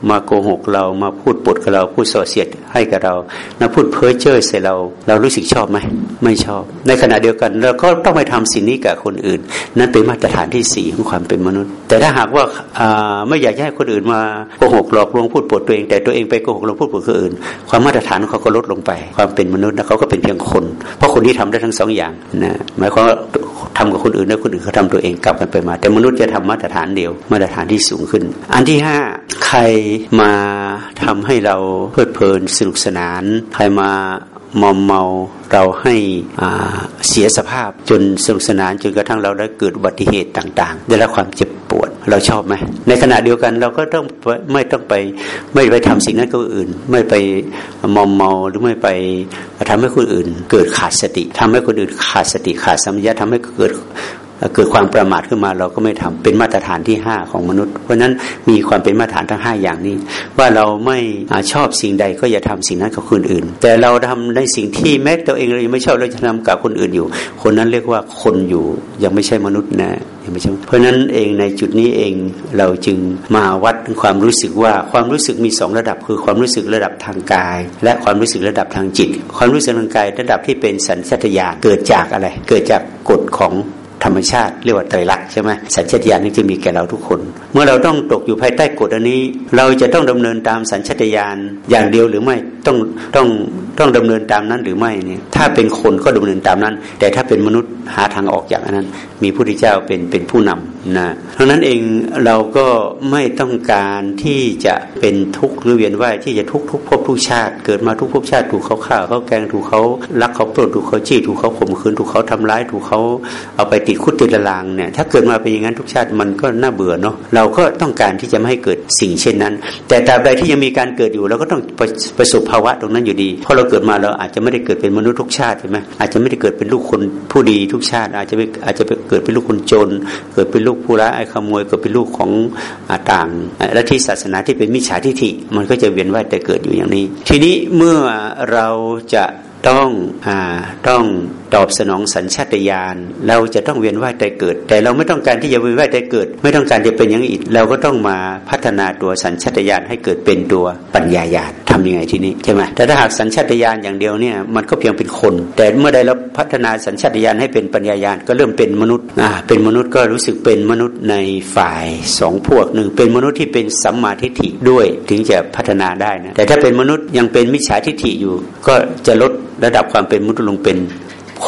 A: มาโกหกเรามาพูดปดกับเราพูดส่อเสียดให้กับเรามาพูดเพ้อเจ้อใส่เรา เรารู้สึกชอบไหมไม่ชอบ ในขณะเดียวกันเราก็ต้องไปทำสิ่งนี้กับคนอื่น นั่นเป็นมาตรฐานที่สี่ของความเป็นมนุษย์ แต่ถ้าหากว่าไม่อยากให้คนอื่นมาโกหกหลอกลวงพูดปดตัวเอง แต่ตัวเองไปโกหกหลวงพูดปดคนอื่น ความมาตรฐานเขาก็ลดลงไป ความเป็นมนุษย์นะเขาก็เป็นเพียงคน เพราะคนที่ทำได้ทั้งสองอย่างนะหมายความว่าทำกับคนอื่นแล้วคนอื่นเขาทาตัวเองกลับกันไปมา แต่มนุษย์จะทำมาตรฐานเดียว มาตรฐานที่สูงขึ้น อันที่ห้าใครมาทำให้เราเพลิดเพลินสนุกสนาน ใครมามอมเมาเราให้เสียสภาพจนสนุกสนานจนกระทั่งเราได้เกิดอุบัติเหตุต่างๆ ได้รับความเจ็บปวดเราชอบไหมในขณะเดียวกันเราก็ต้องไม่ต้องไปไม่ไปทำสิ่งนั้นกับอื่น ไม่ไปมอมเมาหรือไม่ไปทำให้คนอื่น เกิดขาดสติทำให้คนอื่นขาดสติขาดสัมยาทำให้เกิด เกิดความประมาทขึ้นมาเราก็ไม่ทำเป็นมาตรฐานที่ห้าของมนุษย์ เพราะนั้นมีความเป็นมาตรฐานทั้งห้าอย่างนี้ ว่าเราไม่ชอบสิ่งใดก็อย่าทำสิ่งนั้นกับคนอื่น แต่เราทำในสิ่งที่แม้ตัวเองเรายังไม่ชอบเราจะทำกับคนอื่นอยู่ คนนั้นเรียกว่าคนอยู่ยังไม่ใช่มนุษย์นะยังไม่ใช่เพราะนั้นเองในจุดนี้เองเราจึงมาวัดความรู้สึกว่าความรู้สึกมีสองระดับ คือความรู้สึกระดับทางกาย และความรู้สึกระดับทางจิต ความรู้สึกทางกาย ระดับที่เป็นสัญชาตญาณเกิดจากอะไร เกิดจากกฎของ ธรรมชาติเรียกว่าไตรลักษณ์ใช่ไหมสัญชาตญาณนี่จะมีแก่เราทุกคน เมื่อเราต้องตกอยู่ภายใต้กฎอันนี้ เราจะต้องดำเนินตามสัญชาตญาณอย่างเดียวหรือไม่ต้องต้องต้องดำเนินตามนั้นหรือไม่เนี่ยถ้าเป็นคนก็ดำเนินตามนั้น แต่ถ้าเป็นมนุษย์หาทางออกจากนั้น มีผู้ที่เจ้าเป็นเป็นผู้นำนะเพราะนั้นเองเราก็ไม่ต้องการที่จะเป็นทุกข์หรือเวียนว่ายที่จะทุกทุกภพทุกชาติ เกิดมาทุกภพชาติถูกเขาฆ่าเขาแกงถูกเขาลักเขาปล้นถูกเขาจี้ถูกเขาข่มขืนถูกเขาทำร้ายถูกเขาเอาไปติดคุติดตารางเนี่ยถ้าเกิดมาเป็นอย่างนั้นทุกชาติมันก็น่าเบื่อเนาะเราก็ต้องการที่จะไม่ให้เกิดสิ่งเช่นนั้น แต่ตราบใดที่ยังมีการเกิดอยู่เราก็ต้องประสบภาวะตรงนั้นอยู่ดีเพราะเราเกิดมาเราอาจจะไม่ได้เกิดเป็นมนุษย์ทุกชาติใช่ไหมอาจจะไม่ได้เกิดเป็นลูกคนผู้ดีทุกชาติ อาจจะอาจจะเกิดเป็นลูกคนจน เกิดเป็นลูกผู้ร้ายขโมยเกิดเป็นลูกของต่างและที่ศาสนาที่เป็นมิจฉาทิฐิมันก็จะเวียนว่ายแต่เกิดอยู่อย่างนี้ ทีนี้เมื่อเราจะ ต้องอ่าต้องตอบสนองสัญชาตญาณเราจะต้องเวียนว่ายใจเกิด แต่เราไม่ต้องการที่จะเวียนว่ายใจเกิด ไม่ต้องการจะเป็นอย่างอื่นเราก็ต้องมาพัฒนาตัวสัญชาตญาณให้เกิดเป็นตัวปัญญาญาณำยังไงทีนี้ใช่ไหมแต่ถ้าหากสัญชาตญาณอย่างเดียวเนี่ยมันก็เพียงเป็นคน แต่เมื่อใดเราพัฒนาสัญชาตญาณให้เป็นปัญญาญาณก็เริ่มเป็นมนุษย์อ่าเป็นมนุษย์ก็รู้สึกเป็นมนุษย์ในฝ่ายสองพวกหนึ่งเป็นมนุษย์ที่เป็นสัมมาทิฏฐิด้วยถึงจะพัฒนาได้นะแต่ถ้าเป็นมนุษย์ยังเป็นมิจฉาทิฏฐิอยู่ ก็จะลดระดับความเป็นมนุษย์ลงเป็น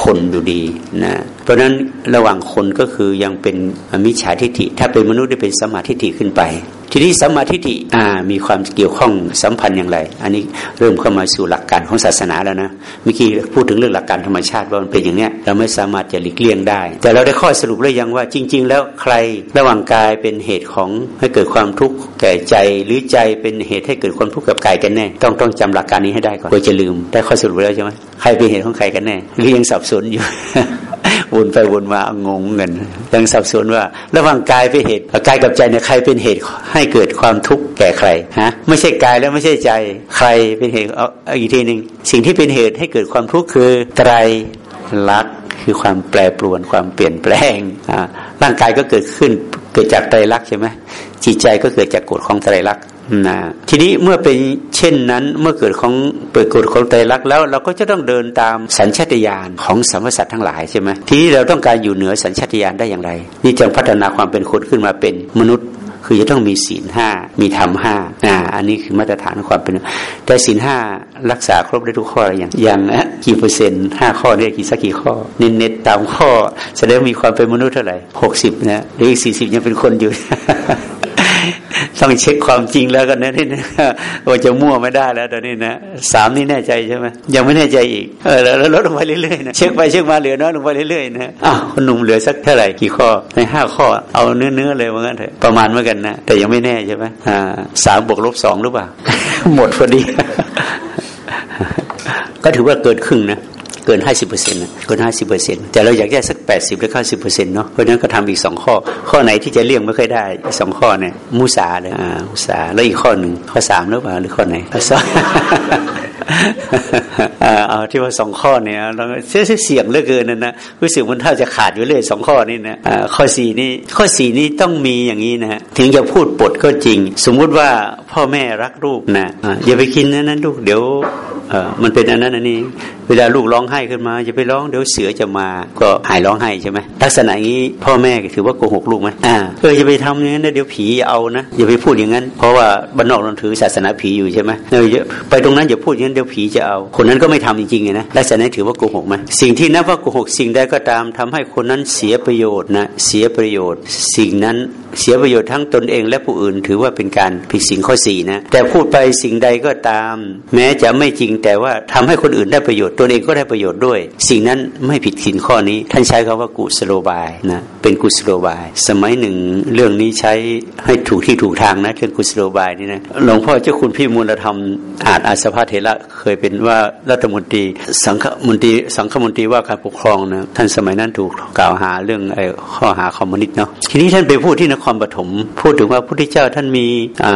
A: คนอยู่ดีนะเพราะฉะนั้นระหว่างคนก็คือยังเป็นมิจฉาทิฏฐิ ถ้าเป็นมนุษย์ได้เป็นสมาธิฏฐิขึ้นไป ทีนี้สัมมาทิฏฐิอ่ามีความเกี่ยวข้องสัมพันธ์อย่างไร อันนี้เริ่มเข้ามาสู่หลักการของศาสนาแล้วนะเมื่อกี้พูดถึงเรื่องหลักการธรรมชาติว่ามันเป็นอย่างเนี้ยเราไม่สามารถจะหลีกเลี่ยงได้ แต่เราได้ข้อสรุปแล้วยังว่าจริง ๆ แล้วใครระหว่างกายเป็นเหตุของให้เกิดความทุกข์แก่ใจหรือใจเป็นเหตุให้เกิดความทุกข์กับกายกันแน่ ต้องต้องจำหลักการนี้ให้ได้ก่อนกลัวจะลืมได้ข้อสรุปแล้วใช่ไหมใครเป็นเหตุของใครกันแน่หรือยังสับสนอยู่ วนไปวนมางงเงินยังสับสนว่า ระหว่างกายเป็นเหตุกายกับใจเนี่ยใครเป็นเหตุให้เกิดความทุกข์แก่ใครฮะไม่ใช่กายแล้วไม่ใช่ใจใครเป็นเหตุเอาอีกทีหนึ่งสิ่งที่เป็นเหตุให้เกิดความทุกข์คือไตรลักษณ์คือความแปรปรวนความเปลี่ยนแปลงอ่าร่างกายก็เกิดขึ้นเกิดจากไตรลักษณ์ใช่ไหมจิตใจก็เกิดจากกฎของไตรลักษณ์ นะทีนี้เมื่อเป็นเช่นนั้นเมื่อเกิดของเปิดกฎของไตรลักษณ์แล้วเราก็จะต้องเดินตามสัญชาตญาณของสรรพสัตว์ทั้งหลายใช่ไหมทีนี้เราต้องการอยู่เหนือสัญชาตญาณได้อย่างไร นี่จึงพัฒนาความเป็นคนขึ้นมาเป็นมนุษย์คือจะต้องมีศีลห้ามีธรรมห้าอ่า อันนี้คือมาตรฐานความเป็น แต่ศีลห้ารักษาครบได้ทุกข้ออะไรอย่างอย่างกี่เปอร์เซ็นต์ห้าข้อเนี่ยกี่สักกี่ข้อ เน้นเน็ตตามข้อ แสดงมีความเป็นมนุษย์เท่าไหร่หกสิบนะหรืออีกสี่สิบยังเป็นคนอยู่ ต้องเช็คความจริงแล้วกันนะนี่นะว่าจะมั่วไม่ได้แล้วตอนนี้นะสามนี่แน่ใจใช่ไหมยังไม่แน่ใจอีกเออแล้วลดลงไปเรื่อยๆนะเช็คไปเช็คมาเหลือน้อยลงไปเรื่อยๆนะอ้าวคนหนุ่มเหลือสักเท่าไหร่กี่ข้อในห้าข้อเอาเนื้อๆเลยว่างั้นเถอะประมาณเหมือนกันนะแต่ยังไม่แน่ใช่ไหมอ่าสามบวกลบสองหรือเปล่าหมดพอดีก็ถือว่าเกินครึ่งนะ เกินห้าสิบเปอร์เซ็นต์เกินห้าสิบเปอร์เซ็นต์แต่เราอยากได้สักแปดสิบหรือเก้าสิบเปอร์เซ็นต์เนาะเพราะนั้นก็ทำอีกสองข้อ ข้อไหนที่จะเลี่ยงไม่ค่อยได้สองข้อเนี่ยมุสาเลยอ่ามุสาแล้วอีกข้อหนึ่งข้อสามหรือเปล่าหรือข้อไหนข้อสองเอาที่ว่าสองข้อเนี่ยเราเสียเสียงเหลือเกินนะนะรู้สึกมันถ้าจะขาดอยู่เลยสองข้อนี่นะข้อสี่นี่ข้อสี่นี่ต้องมีอย่างนี้นะฮะถึงจะพูดปดก็จริง สมมุติว่าพ่อแม่รักลูกนะอย่าไปกินนั้นนั้นลูกเดี๋ยว เออมันเป็นอันนั้นอันนี้ เวลาลูกร้องไห้ขึ้นมาอย่าไปร้องเดี๋ยวเสือจะมาก็หายร้องไห้ใช่ไหมลักษณะนี้พ่อแม่ถือว่าโกหกลูกไหมอ่าเอออย่าไปทำอย่างนั้นเดี๋ยวผีเอานะอย่าไปพูดอย่างนั้น เพราะว่าบ้านนอกเราถือศาสนาผีอยู่ใช่ไหมเออไปตรงนั้นอย่าพูดอย่างนั้นเดี๋ยวผีจะเอา คนนั้นก็ไม่ทำจริงๆนะลักษณะนี้ถือว่าโกหกไหมสิ่งที่นับว่าโกหกสิ่งใดก็ตามทำให้คนนั้นเสียประโยชน์นะเสียประโยชน์ สิ่งนั้นเสียประโยชน์ทั้งตนเอง และผู้อื่นถือว่าเป็นการผิดสิ่งข้อสี่นะแต่พูดไปสิ่งใดก็ตาม แม้จะไม่จริงแต่ว่าทำให้คนอื่นได้ประโยชน์ตนเองก็ได้ประโยชน์ด้วย สิ่งนั้นไม่ผิดสินข้อนี้ ท่านใช้คำว่ากุศโลบายนะเป็นกุศโลบาย สมัยหนึ่งเรื่องนี้ใช้ให้ถูกที่ถูกทางนะเรื่องกุศโลบายนี่นะหลวงพ่อเจ้าคุณพี่มูลธรรม อาจอาสภาเทระเคยเป็นว่ารัฐมนตรีสังฆมนตรีสังฆมนตรีว่าการปกครองนะท่านสมัยนั้นถูกกล่าวหาเรื่องไอ้ข้อหาคอมมิวนิสต์เนาะทีนี้ท่านไปพูดที่นครปฐมพูดถึงว่าพระพุทธเจ้าท่านมีอ่า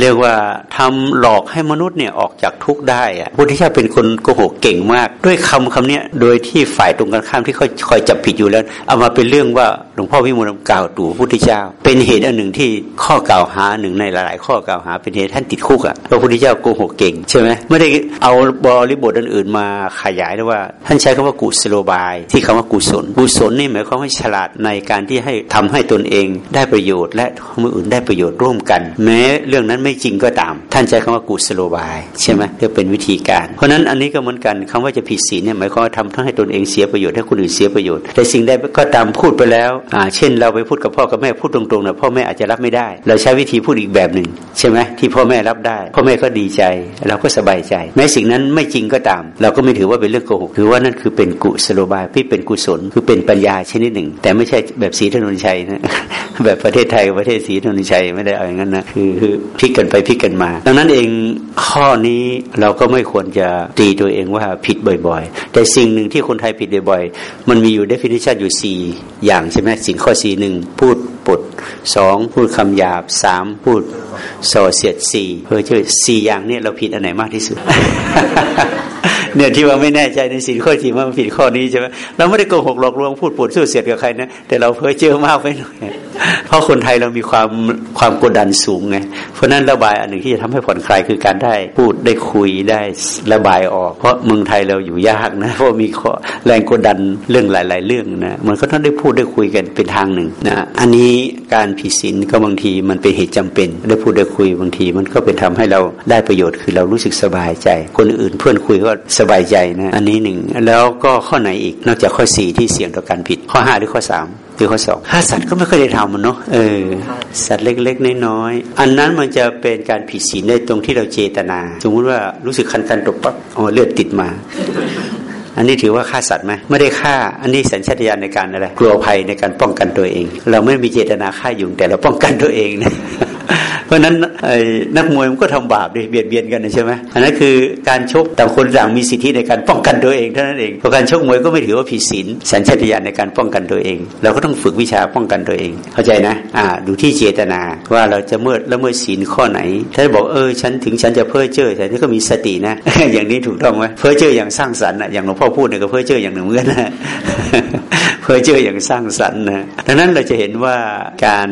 A: เรียกว่าทำหลอกให้มนุษย์เนี่ยออกจากทุกข์ได้อะพุทธเจ้าเป็นคนโกหกเก่งมาก ด้วยคำคำนี้โดยที่ฝ่ายตรงกันข้ามที่เขาคอยจับผิดอยู่แล้ว เอามาเป็นเรื่องว่าหลวงพ่อวิมุลกล่าวตู่พุทธเจ้า เป็นเหตุอันหนึ่งที่ข้อกล่าวหาหนึ่งในหลายๆ ข้อกล่าวหาเป็นเหตุท่านติดคุกอะพระพุทธเจ้าโกหกเก่งใช่ไหมไม่ได้เอาบริบทอื่นๆมาขยายด้วยว่า ท่านใช้คำว่ากุศโลบาย ที่คำว่ากุศลกุศลนี่หมายความว่าฉลาดในการที่ให้ทำให้ตนเองได้ประโยชน์ และมืออื่นได้ประโยชน์ร่วมกัน แม้เรื่องนั้นไม่จริงก็ตาม ท่านใช้คำว่ากุศโลบาย ใช่ไหมเพื่อเป็นวิธีการ เพราะนั้นอันนี้ก็เหมือนกันคำว่าจะผิดศีลเนี่ยหมายความว่าทำทั้งให้ตนเองเสียประโยชน์ให้คนอื่นเสียประโยชน์แต่สิ่งใดก็ตามพูดไปแล้วอ่าเช่น เราไปพูดกับพ่อกับแม่พูดตรงๆนะพ่อแม่อาจจะรับไม่ได้ เราใช้วิธีพูดอีกแบบหนึ่งใช่ไหมที่พ่อแม่รับได้ พ่อแม่ก็ดีใจ เราก็สบายใจ แม้สิ่งนั้นไม่จริงก็ตาม เราก็ไม่ถือว่าเป็นเรื่องโกหกถือว่านั่นคือเป็นกุศโลบายที่เป็นกุศลคือเป็นปัญญาชนิดหนึ่ง แต่ไม่ใช่แบบสีธนนชัยนะแบบประเทศไทยประเทศสีธนนชัยไม่ได้เอาอย่างนั้นนะคือคือพลิกกันไปพลิกกันมา ดังนั้นเองข้อนี้เราก็ไม่ควรควรจะตีตัวเองว่าผิดบ่อย ๆ แต่สิ่งหนึ่งที่คนไทยผิดบ่อยๆมันมีอยู่ definition อยู่สี่อย่างใช่ไหมสิ่งข้อสี่หนึ่งพูดปด สองพูดคำหยาบสามพูดส่อเสียดสี่เพื่อเชื่อสี่อย่างเนี่ยเราผิดอันไหนมากที่สุด เนี่ยที่ว่าไม่แน่ใจในสินข้อที่ว่ามันผิดข้อนี้ใช่ไหมเราไม่ได้โกหกหลอกลวงพูดปดสู้เสียดกับใครนะแต่เราเพ้อเจอมากไปหน่อยเพราะคนไทยเรามีความความกดดันสูงไงเพราะนั้นระบายอันหนึ่งที่จะทำให้ผ่อนคลายคือการได้พูดได้คุยได้ระบายออก เพราะเมืองไทยเราอยู่ยากนะเพราะมีแรงกดดันเรื่องหลาย ๆ เรื่องนะมันก็ต้องได้พูดได้คุยกันเป็นทางหนึ่งนะอันนี้การการผิดศีลก็บางทีมันเป็นเหตุจำเป็นได้พูดได้คุยบางที มันก็เป็นทำให้เราได้ประโยชน์คือเรารู้สึกสบายใจ คนอื่นเพื่อนคุยก็สบายใจนะอันนี้หนึ่งแล้วก็ข้อไหนอีกนอกจากข้อสี่ที่เสี่ยงต่อการผิด ข้อห้าหรือข้อสามหรือข้อสองถ้าสัตว์ก็ไม่เคยได้ทำมันเนาะเออสัตว์เล็กๆน้อยๆอันนั้นมันจะเป็นการผิดศีลในตรงที่เราเจตนา สมมุติว่ารู้สึกคันๆตกปั๊บอ๋อเลือดติดมา อันนี้ถือว่าฆ่าสัตว์ไหมไม่ได้ฆ่า อันนี้สัญชาตญาณในการอะไรกลัวภัยในการป้องกันตัวเอง เราไม่มีเจตนาฆ่ายุงแต่เราป้องกันตัวเองนะ เพราะนั้นนักมวยมันก็ทำบาปดิเบียดเบียนกันใช่ไหมอันนั้นคือการชกต่างคนต่างมีสิทธิในการป้องกันตัวเองเท่านั้นเองเพราะการชกมวยก็ไม่ถือว่าผิดศีลสัญชาตญาณในการป้องกันตัวเอง เราก็ต้องฝึกวิชาป้องกันตัวเอง เข้าใจนะอ่าดูที่เจตนาว่าเราจะเมื่อละเมื่อศีลข้อไหน ถ้าบอกเออฉันถึงฉันจะเพ้อเจ้อแต่นี่ก็มีสตินะ อย่างนี้ถูกต้องไหมเพ้อเจ้ออย่างสร้างสรรค์อย่างหลวงพ่อพูดเนี่ยก็เพ้อเจ้ออย่างหนึ่งเหมือนกันนะ เพอเจออย่างสร้างสรรค์นะดังนั้นเราจะเห็นว่าการ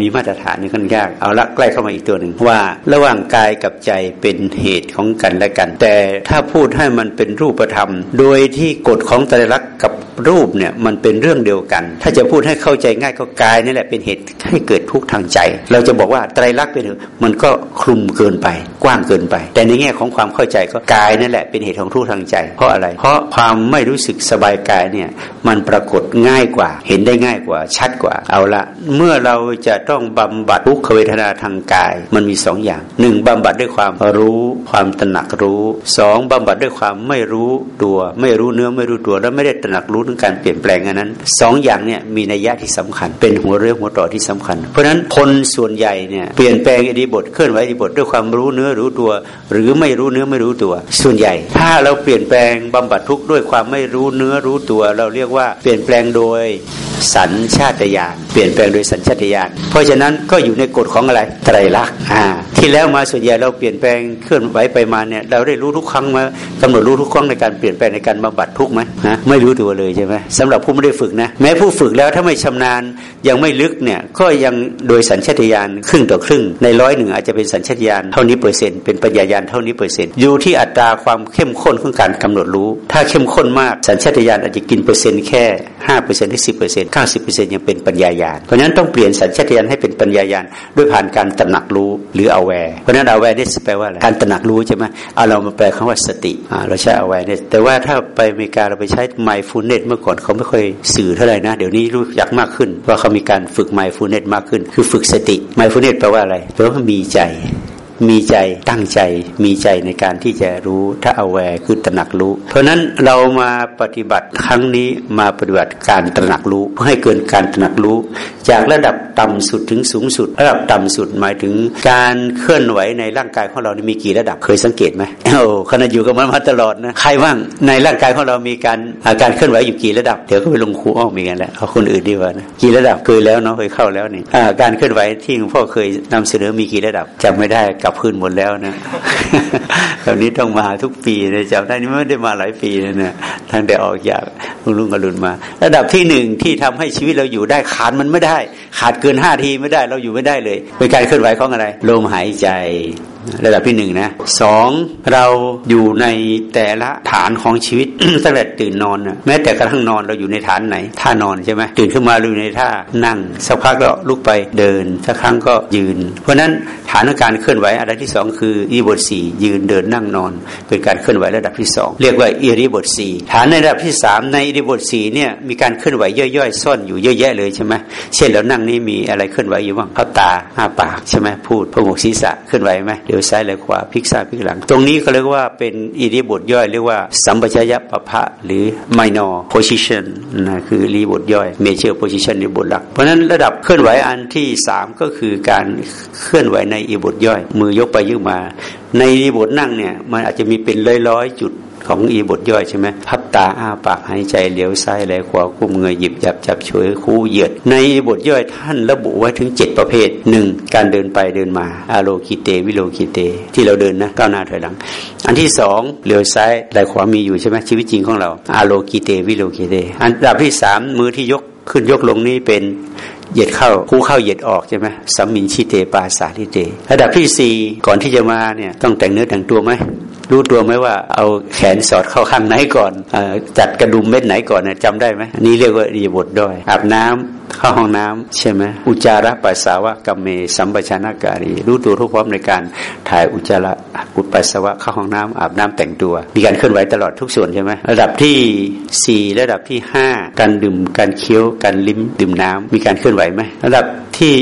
A: มีมาตรฐานนี่ค่อนยากเอาละใกล้เข้ามาอีกตัวหนึ่งว่า ระหว่างกายกับใจเป็นเหตุของกันและกัน แต่ถ้าพูดให้มันเป็นรูปธรรม โดยที่กฎของไตรลักษณ์กับรูปเนี่ยมันเป็นเรื่องเดียวกัน ถ้าจะพูดให้เข้าใจง่ายก็กายนี่แหละเป็นเหตุให้เกิดทุกข์ทางใจ เราจะบอกว่าไตรลักษณ์เป็นมันก็คลุมเกินไป กว้างเกินไป แต่ในแง่ของความเข้าใจก็กายนั่นแหละเป็นเหตุของทุกข์ทางใจ เพราะอะไร เพราะความไม่รู้สึกสบายกายเนี่ยมันปรากฏง่ายกว่า เห็นได้ง่ายกว่า ชัดกว่า เอาละเมื่อเราจะต้องบำบัดทุกขเวทนาทางกาย มันมีสองอย่างหนึ่งบำบัดด้วยความรู้ความตระหนักรู้สองบำบัดด้วยความไม่รู้ตัว ไม่รู้เนื้อไม่รู้ตัว แล้วไม่ได้ตระหนักรู้ถึงการเปลี่ยนแปลงอันนั้นสองอย่างเนี่ยมีนัยยะที่สำคัญ เป็นหัวเรื่องหัวต่อที่สำคัญ เพราะฉะนั้นคนส่วนใหญ่เนี่ยเปลี่ยนแปลงอดีบทเคลื่อนไหวอดีบทด้วยความรู้เนื้อรู้ตัว หรือไม่รู้เนื้อไม่รู้ตัว ส่วนใหญ่ ถ้าเราเปลี่ยนแปลงบำบัดทุกข์ด้วยความไม่รู้เนื้อรู้ตัว เราเรียกว่าเปลี่ยนแปลงโดย สัญชาตญาณเปลี่ยนแปลงโดยสัญชาตญาณเพราะฉะนั้นก็อยู่ในกฎของอะไรไตรลักษณ์อ่าที่แล้วมาส่วนใหญ่เราเปลี่ยนแปลงเคลื่อนไหวไปมาเนี่ยเราได้รู้ทุกครั้งมากำหนดรู้ทุกครั้งในการเปลี่ยนแปลงในการบำบัดทุกไหมฮะไม่รู้ตัวเลยใช่ไหมสำหรับผู้ไม่ได้ฝึกนะแม้ผู้ฝึกแล้วถ้าไม่ชำนาญยังไม่ลึกเนี่ยก็ยังโดยสัญชาตญาณครึ่งต่อครึ่ง ในร้อยหนึ่งอาจจะเป็นสัญชาตญาณเท่านี้เปอร์เซ็นต์เป็นปัญญาญาณเท่านี้เปอร์เซ็นต์อยู่ที่อัตราความเข้มข้นของการกำหนดรู้ ถ้าเข้มข้นมากสัญชาตญาณอาจจะกินเปอร์เซ็นต์แค่ห้าเปอร์เซ็นต์ถึงสิบเปอร์เซ็นต์เก้าสิบเปอร์เซ็นต์ยังเป็นปัญญาญาณเพราะฉะนั้นต้องเปลี่ยนสัญชาตญาณให้เป็นปัญญาญาณด้วยผ่านการตระหนักรู้หรือ aware เพราะฉะนั้น awareness แปลว่าอะไรการตระหนักรู้ใช่ไหมเอาเรามาแปลคำว่าสติเราใช้ awareness แต่ว่าถ้าไปอเมริกาเราไปใช้ mindfulness เมื่อก่อนเขาไม่ค่อยสื่อเท่าไหร่นะ เดี๋ยวนี้รู้จักมากขึ้นว่าเขามีการฝึก mindfulness มากขึ้น คือฝึกสติ mindfulness แปลว่าอะไรแปลว่ามีใจ มีใจตั้งใจมีใจในการที่จะรู้ถ้าเอาแวร์คือตระหนักรู้ เพราะนั้นเรามาปฏิบัติครั้งนี้มาปฏิบัติการตระหนักรู้เพื่อให้เกินการตระหนักรู้ จากระดับต่ำสุดถึงสูงสุด ระดับต่ำสุดหมายถึงการเคลื่อนไหวในร่างกายของเรานี่มีกี่ระดับเคยสังเกตไหมโอ้ขณะอยู่กับมันมาตลอดนะใครว่างในร่างกายของเรามีการอาการเคลื่อนไหวอยู่กี่ระดับเดี๋ยวก็ไปลงครูอ้อมมีกันแหละเอาคนอื่นดีกว่านะกี่ระดับเคยแล้วเนาะเคยเข้าแล้วนี่การเคลื่อนไหวที่หลวงพ่อเคยนำเสนอมีกี่ระดับจำไม่ได้กับพื้นหมดแล้วนะคราวนี้ต้องมาทุกปีเลยจำได้นี่ไม่ได้มาหลายปีเลยนะทั้งแต่ออกจากลุงลุงอรุณมา ระดับที่หนึ่งที่ทำให้ชีวิตเราอยู่ได้ขาดมันไม่ได้ ขาดเกินห้าทีไม่ได้เราอยู่ไม่ได้เลยเป็นการเคลื่อนไหวของอะไรลมหายใจ ระดับที่หนึ่งนะสองเราอยู่ในแต่ละฐานของชีวิตตั้งแต่ตื่นนอนนะแม้แต่กระทั่งนอนเราอยู่ในฐานไหนท่านอนใช่ไหมตื่นขึ้นมาเราอยู่ในท่านั่งสักพักก็ลุกไปเดินสักครั้งก็ยืน เพราะนั้นฐานของการเคลื่อนไหวอันที่สองคืออีบทสี่ยืนเดินนั่งนอน เป็นการเคลื่อนไหวระดับที่สองเรียกว่าอิริบทสี่ฐานในระดับที่สามในอิริบทสี่เนี่ยมีการเคลื่อนไหวย่อยๆ ซ่อนอยู่เยอะแยะเลยใช่ไหมเช่นเรานั่งนี่มีอะไรเคลื่อนไหวอยู่บ้างพับตาห้าปากใช่ไหมพูดพงกศีรษะเคลื่อนไหวไหมเดี๋ยวซ้ายเลี้ยวขวาพลิกซ้ายพลิกหลัง ตรงนี้เขาเรียกว่าเป็นอิริบทย่อยเรียกว่าสัมปชัญญะปะพะหรือ minor position นะคืออิริบทย่อย major position ในบทหลัก เพราะฉะนั้นระดับเคลื่อนไหวอันที่สามก็คือการเคลื่อนไหวในอิริบทย่อย มือยกไปยกมา ในอิริบทนั่งเนี่ยมันอาจจะมีเป็นร้อยๆจุด ของอีบทย่อยใช่ไหมพับตาอ้าปากหายใจเลี้ยวซ้ายแลขวากุมเงยหยิบจับจับช่วยคู่เหยียด ในบทย่อยท่านระบุไว้ถึงเจ็ดประเภทหนึ่งการเดินไปเดินมาอาโลกิเต วิโลกิเต ที่เราเดินนะก้าวหน้าถอยหลัง อันที่สองเลี้ยวซ้ายไหลขวามีอยู่ใช่ไหมชีวิตจริงของเราอาโลกิเต วิโลกิเต อันดับที่สามมือที่ยกขึ้นยกลงนี่เป็นเหยียดเข้าคู่เข้าเหยียดออกใช่ไหมสัมมินชิเตปาสาทิเตระดับที่สี่ก่อนที่จะมาเนี่ยต้องแต่งเนื้อแต่งตัวไหม รู้ตัวไหมว่าเอาแขนสอดเข้าข้างไหนก่อนอจัดกระดุมเม็ดไหนก่อนนะจำได้ไหมนี่เรียกว่าอิยบทด้อยอาบน้ำเข้าห้องน้ำใช่ไหมอุจาระปัสสาวะกัมเมสัมปชานาการีรู้ตัวทุกพร้อมในการถ่ายอุจจาระอุปัสสาวะเข้าห้องน้ำอาบน้ำแต่งตัว มีการเคลื่อนไหวตลอดทุกส่วนใช่ไหมระดับที่สี่ระดับที่ห้าการดื่มการเคี้ยวการลิ้มดื่มน้ำมีการเคลื่อนไหวไหมระดับที่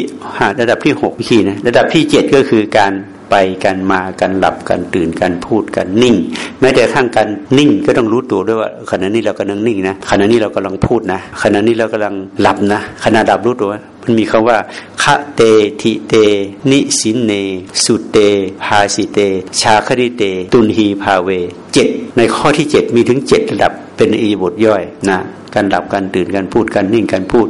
A: ระดับที่หกวิธีนะระดับที่เจ็ดก็คือการ ไปกันมากันหลับกันตื่นกันพูดกันนิ่ง แม้แต่ข้างกันนิ่งก็ต้องรู้ตัวด้วยว่าขณะนี้เรากำลังนิ่งนะขณะนี้เรากำลังพูดนะขณะนี้เรากำลังหลับนะขณะดับรู้ตัวมันมีคำว่าคะเตทิเต นิสินเน สุเตพาสิเต ชาคริเต ตุนฮีพาเวเจ็ดในข้อที่เจ็ดมีถึงเจ็ดระดับเป็นอีบทย่อยนะการดับการตื่นการพูดการนิ่งการพูด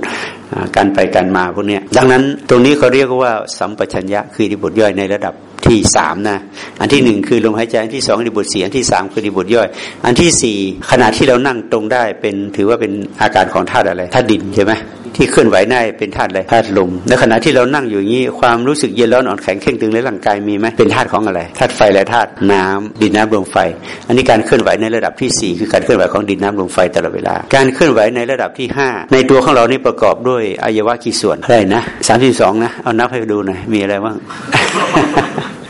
A: การไปการมาพวกนี้ดังนั้นตรงนี้เขาเรียกว่าสัมปชัญญะคืออิบทย่อยในระดับ ที่สามนะ อันที่หนึ่งคือลมหายใจ อันที่สองอิบทสีอันที่สามคืออิบทย่อย อันที่สี่ขณะที่เรานั่งตรงได้เป็นถือว่าเป็นอาการของธาตุอะไรธาตุดินใช่ไหมที่เคลื่อนไหวได้เป็นธาตุอะไรธาตุลมในขณะที่เรานั่งอยู่อย่างนี้ ความรู้สึกเย็นร้อนอ่อนแข็งเข่งตึงในร่างกายมีไหมเป็นธาตุของอะไรธาตุไฟและธาตุน้ำดินน้ำลมไฟ อันนี้การเคลื่อนไหวในระดับที่สี่คือการเคลื่อนไหวของดินน้ำลมไฟตลอดเวลา การเคลื่อนไหวในระดับที่ห้าในตัวของเรานี่ประกอบด้วยอวัยวะกี่ส่วนอะไรนะสามสิบสองนะเอานับให้ดูหน่อยมีอะไรบ้าง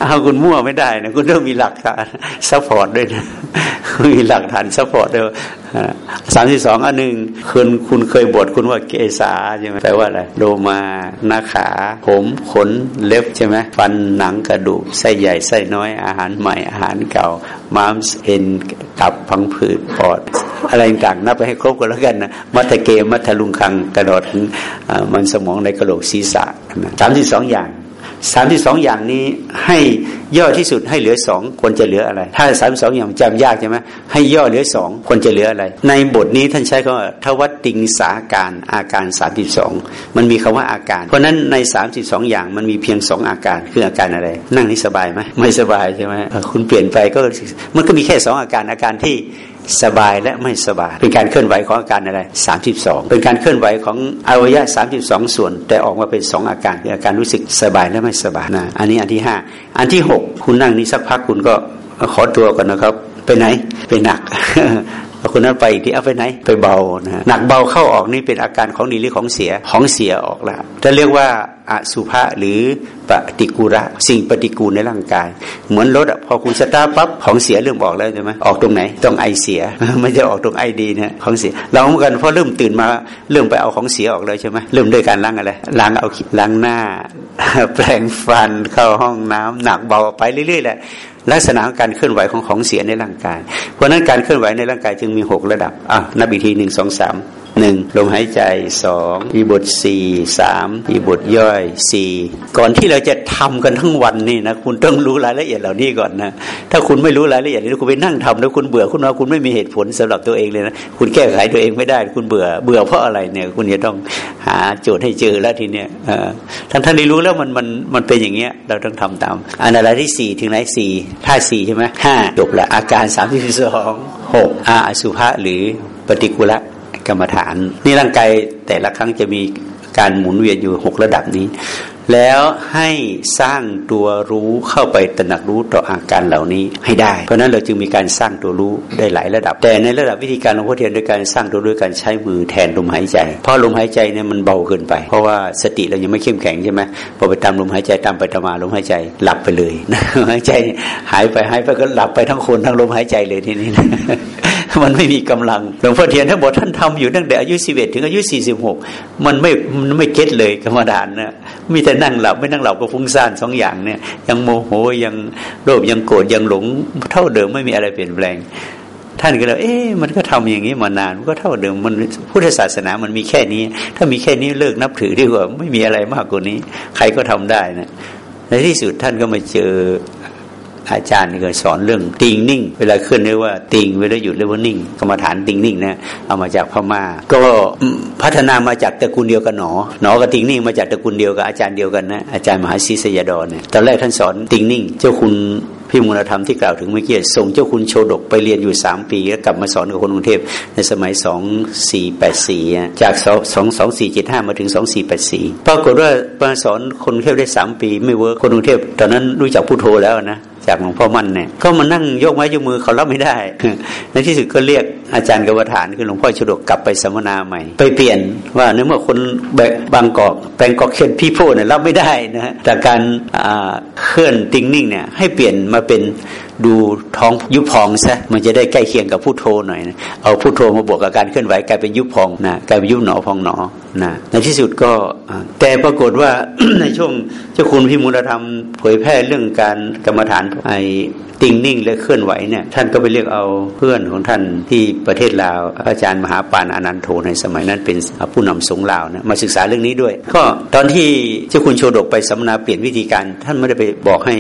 A: เอาคุณมั่วไม่ได้นะคุณต้องมีหลักฐาน support ด้วยนะมีหลักฐาน support ด้วยสามสิบสองอันหนึ่งคุณคุณเคยบวชคุณว่าเกสาใช่ไหมแปลว่าอะไรโลมาหน้าขา ผมขนเล็บใช่ไหมฟันหนังกระดูกไส้ใหญ่ไส้น้อยอาหารใหม่อาหารเก่าม้ามเอ็นตับพังผืดปอด อะไรต่างนับไปให้ครบกันแล้วกันนะมัตถเกมัตถลุงคังกระโดดถึงมันสมองในกระโหลกศีรษะสามสิบสองอย่าง สามที่สองอย่างนี้ให้ย่อที่สุดให้เหลือสองควรจะเหลืออะไร ถ้าสามสองอย่างจำยากใช่ไหมให้ย่อเหลือสองควรจะเหลืออะไร ในบทนี้ท่านใช้คำว่าทวัตติงสาการอาการสามสิบสองมันมีคำว่าอาการ เพราะนั้นในสามสิบสองอย่างมันมีเพียงสองอาการคืออาการอะไร นั่งนี่สบายไหมไม่สบายใช่ไหมคุณเปลี่ยนไปก็มันก็มีแค่สองอาการอาการที่ สบายและไม่สบาย เป็นการเคลื่อนไหวของอาการอะไรสามสิบสองเป็นการเคลื่อนไหวของอวัยวะสามสิบสองส่วน แต่ออกมาเป็นสองอาการคืออาการรู้สึกสบายและไม่สบายนะอันนี้อันที่ห้าอันที่หกคุณนั่งนี้สักพักคุณก็ขอตัวก่อนนะครับ ไปไหนไปหนัก คนนั้นไปอีกที่เอาไปไหน ไปเบานะหนักเบาเข้าออกนี่เป็นอาการของดีหรือของเสียของเสียออกล้วจะเรียกว่าอสุภะหรือปฏิกูระสิ่งปฏิกูลในร่างกาย เหมือนรถอะพอคุณสตาร์ปั๊บของเสียเริ่มออกแล้วใช่ไหมออกตรงไหนต้องไอเสียไม่ใช่ออกตรงไอดีนะของเสียเราเหมือนกันพอเริ่มตื่นมาเริ่มไปเอาของเสียออกเลยใช่ไหมเริ่มด้วยการล้างอะไรล้างเอาล้างหน้า แปลงฟันเข้าห้องน้ำหนักเบาไปเรื่อยๆแหละลักษณะของการเคลื่อนไหวของของเสียในร่างกาย เพราะนั้นการเคลื่อนไหวในร่างกายจึงมีหกระดับอะนับอีกทีหนึ่งสองสาม หนึ่งลมหายใจสองอีบทสี่สามอีบทย่อยสี่ก่อนที่เราจะทำกันทั้งวันนี่นะคุณต้องรู้รายละเอียดเหล่านี้ก่อนนะถ้าคุณไม่รู้รายละเอียดนี้คุณไปนั่งทำแล้วคุณเบื่อคุณว่าคุณไม่มีเหตุผลสำหรับตัวเองเลยนะคุณแก้ไขตัวเองไม่ได้ คุณเบื่อเบื่อเพราะอะไรเนี่ย คุณจะต้องหาโจทย์ให้เจอแล้วทีเนี้ยท่านท่านได้รู้แล้วมันมันมันเป็นอย่างเงี้ยเราต้องทำตามอันอะไรที่สี่ถึงไหนสี่ท่าสี่ใช่ไหมห้าจบละอาการสามที่สองหกอาสุภะหรือปฏิกุละ กรรมฐาน นี่ร่างกายแต่ละครั้งจะมีการหมุนเวียนอยู่หกระดับนี้ แล้วให้สร้างตัวรู้เข้าไปตระหนักรู้ต่ออาการเหล่านี้ให้ได้ เพราะนั้นเราจึงมีการสร้างตัวรู้ได้หลายระดับ แต่ในระดับวิธีการหลวงพ่อเทียนด้วยการสร้างตัวด้วยการใช้มือแทนลมหายใจ เพราะลมหายใจเนี่ยมันเบาเกินไป เพราะว่าสติเรายังไม่เข้มแข็งใช่ไหมพอไปตามลมหายใจตามไปตามมาลมหายใจหลับไปเลยหายใจหายไปหายไปก็หลับไปทั้งคนทั้งลมหายใจเลยทีนี้ มันไม่มีกำลังหลวงพ่อเทียนท่านบอกท่านทำอยู่ตั้งแต่อายุสิบเอ็ดถึงอายุสี่สิบหกมันไม่มันไม่เก็ตเลยกรรมฐานนะมีแต่นั่งหลับไม่นั่งหลับก็ฟุ้งซ่านสองอย่างเนี่ย ยังโมโหยังโลภยังโกรธยังหลงเท่าเดิมไม่มีอะไรเปลี่ยนแปลง ท่านก็เลยเอ๊ะมันก็ทำอย่างนี้มานานมันก็เท่าเดิมมันพุทธศาสนามันมีแค่นี้ ถ้ามีแค่นี้เลิกนับถือดีกว่าไม่มีอะไรมากกว่านี้ ใครก็ทำได้นะในที่สุดท่านก็มาเจอ อาจารย์ก็สอนเรื่องติงนิ่ง เวลาเคลื่อนเรียกว่าติงเวลาหยุดเรียกว่านิ่งกรรมฐานติงนิ่งนะเอามาจากพม่า ก็พัฒนามาจากตระกูลเดียวกันหนอหนอกับติงนิ่งมาจากตระกูลเดียวกับอาจารย์เดียวกันนะอาจารย์มหาศิษยาดอนเนี่ยตอนแรกท่านสอนติงนิ่ง เจ้าคุณพิมูลธรรมที่กล่าวถึงเมื่อกี้ส่งเจ้าคุณโชดกไปเรียนอยู่สามปี แล้วกลับมาสอนกับคนกรุงเทพในสมัยสองสี่แปดสี่จากสองสองสี่เจ็ดห้ามาถึงสองสี่แปดสี่ปรากฏว่ามาสอนคนกรุงเทพได้สามปีไม่เวิร์กคนกรุงเทพตอนนั้นรู้จักพุทโธแล้วนะ จากหลวงพ่อมั่นเนี่ยก็มานั่งยกไม้ยกมือเขารับไม่ได้ ในที่สุดก็เรียกอาจารย์กรรมฐานคือหลวงพ่อชดกกลับไปสัมมนาใหม่ ไปเปลี่ยนว่าเนื่อเมื่อคนบางกอกแปลงกอกเขียนพี่โพเนี่ยรับไม่ได้นะฮะแต่การเคลื่อนติ้งนิ่งเนี่ยให้เปลี่ยนมาเป็น ดูท้องยุบพองซะมันจะได้ใกล้เคียงกับพุทโธหน่อยนะเอาพุทโธมาบวกกับการเคลื่อนไหวกลายเป็นยุบพองนะกลายเป็นยุบหนอพองหนอนะในที่สุดก็แต่ปรากฏว่าในช่วงเจ้าคุณพิมูลธรรมเผยแพร่เรื่องการกรรมฐานไอติงนิ่งและเคลื่อนไหวเนี่ยท่านก็ไปเรียกเอาเพื่อนของท่านที่ประเทศลาวอาจารย์มหาปานอนันโทในสมัยนั้นเป็นผู้นำสงลาวนะมาศึกษาเรื่องนี้ด้วย ก็ตอนที่เจ้าคุณโชดกไปสัมมนาเปลี่ยนวิธีการ ท่านไม่ได้ไปบอกให้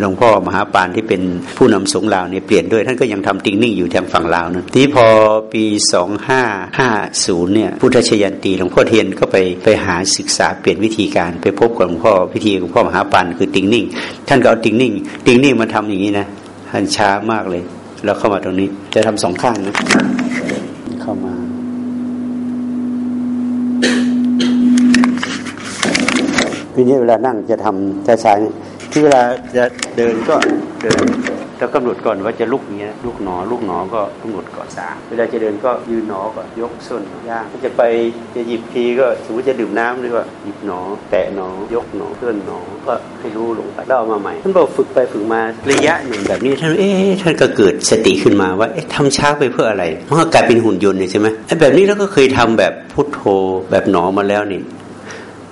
A: หลวงพ่อมหาปานที่เป็นผู้นำสงลาวเนี่ยเปลี่ยนด้วยท่านก็ยังทำติงนิ่งอยู่ทางฝั่งลาวนะทีพอปีสองห้าห้าศูนย์เนี่ยพุทธชยันตีหลวงพ่อเทียนก็ไปไปหาศึกษาเปลี่ยนวิธีการไปพบกับหลวงพ่อพิธีหลวงพ่อมหาปานคือติงนิ่ง ท่านก็เอาติงนิ่งติงนิ่งมาทำอย่างนี้นะท่านช้ามากเลย แล้วเข้ามาตรงนี้จะทำสองข้างนะเข้ามาทีนี้เวลานั่งจะทำช้าๆที่เวลาจะเดินก็ เดินแล้วกำหนดก่อนว่าจะลุกเงี้ยลุกหนอลุกหนอก็กำหนดก่อนสาเวลาจะเดินก็ยืนหนอก่อนยกส้นย่างจะไปจะหยิบทีก็สมมติจะดื่มน้ำเลยว่าหยิบหนอ แตะหนอยกหนอเคลื่อนหนอก็ให้รู้ลงไปแล้วเอามาใหม่ท่านบอกฝึกไปฝึกมาระยะหนึ่งแบบนี้ท่านเอ๊ะท่านก็เกิดสติขึ้นมาว่าเอ๊ะทำช้าไปเพื่ออะไรมันก็กลายเป็นหุ่นยนต์เลยใช่ไหมไอ้แบบนี้เราก็เคยทำแบบพุทโธแบบหนอมาแล้วนี่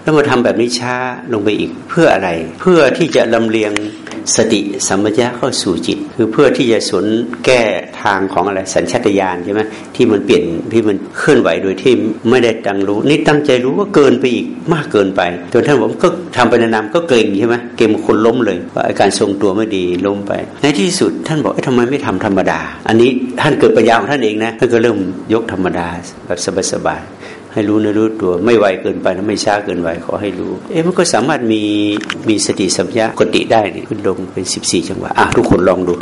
A: แล้วมาทำแบบนี้ช้าลงไปอีกเพื่ออะไร เพื่อที่จะลำเลียง สติสัมปชัญญะเข้าสู่จิต คือเพื่อที่จะสนแก้ทางของอะไรสัญชาตญาณใช่ไหมที่มันเปลี่ยนที่มันเคลื่อนไหวโดยที่ไม่ได้ตั้งรู้ นี่ตั้งใจรู้ก็เกินไปอีกมากเกินไปจนท่านบอกก็ทำไปนานๆก็เกรงใช่ไหมเกรงคนล้มเลยว่าอาการทรงตัวไม่ดีล้มไป ในที่สุดท่านบอกทำไมไม่ทำธรรมดา อันนี้ท่านเกิดปัญญาของท่านเองนะท่านก็เริ่มยกธรรมดาแบบสบายๆ ให้รู้ในรู้ตัว ไม่ไวเกินไปนะไม่ช้าเกินไปขอให้รู้ เอ๊ะมันก็สามารถมีมีสติสัมยากติได้นี่ขึ้นลงเป็นสิบสี่จังหวะอะทุกคนลองดู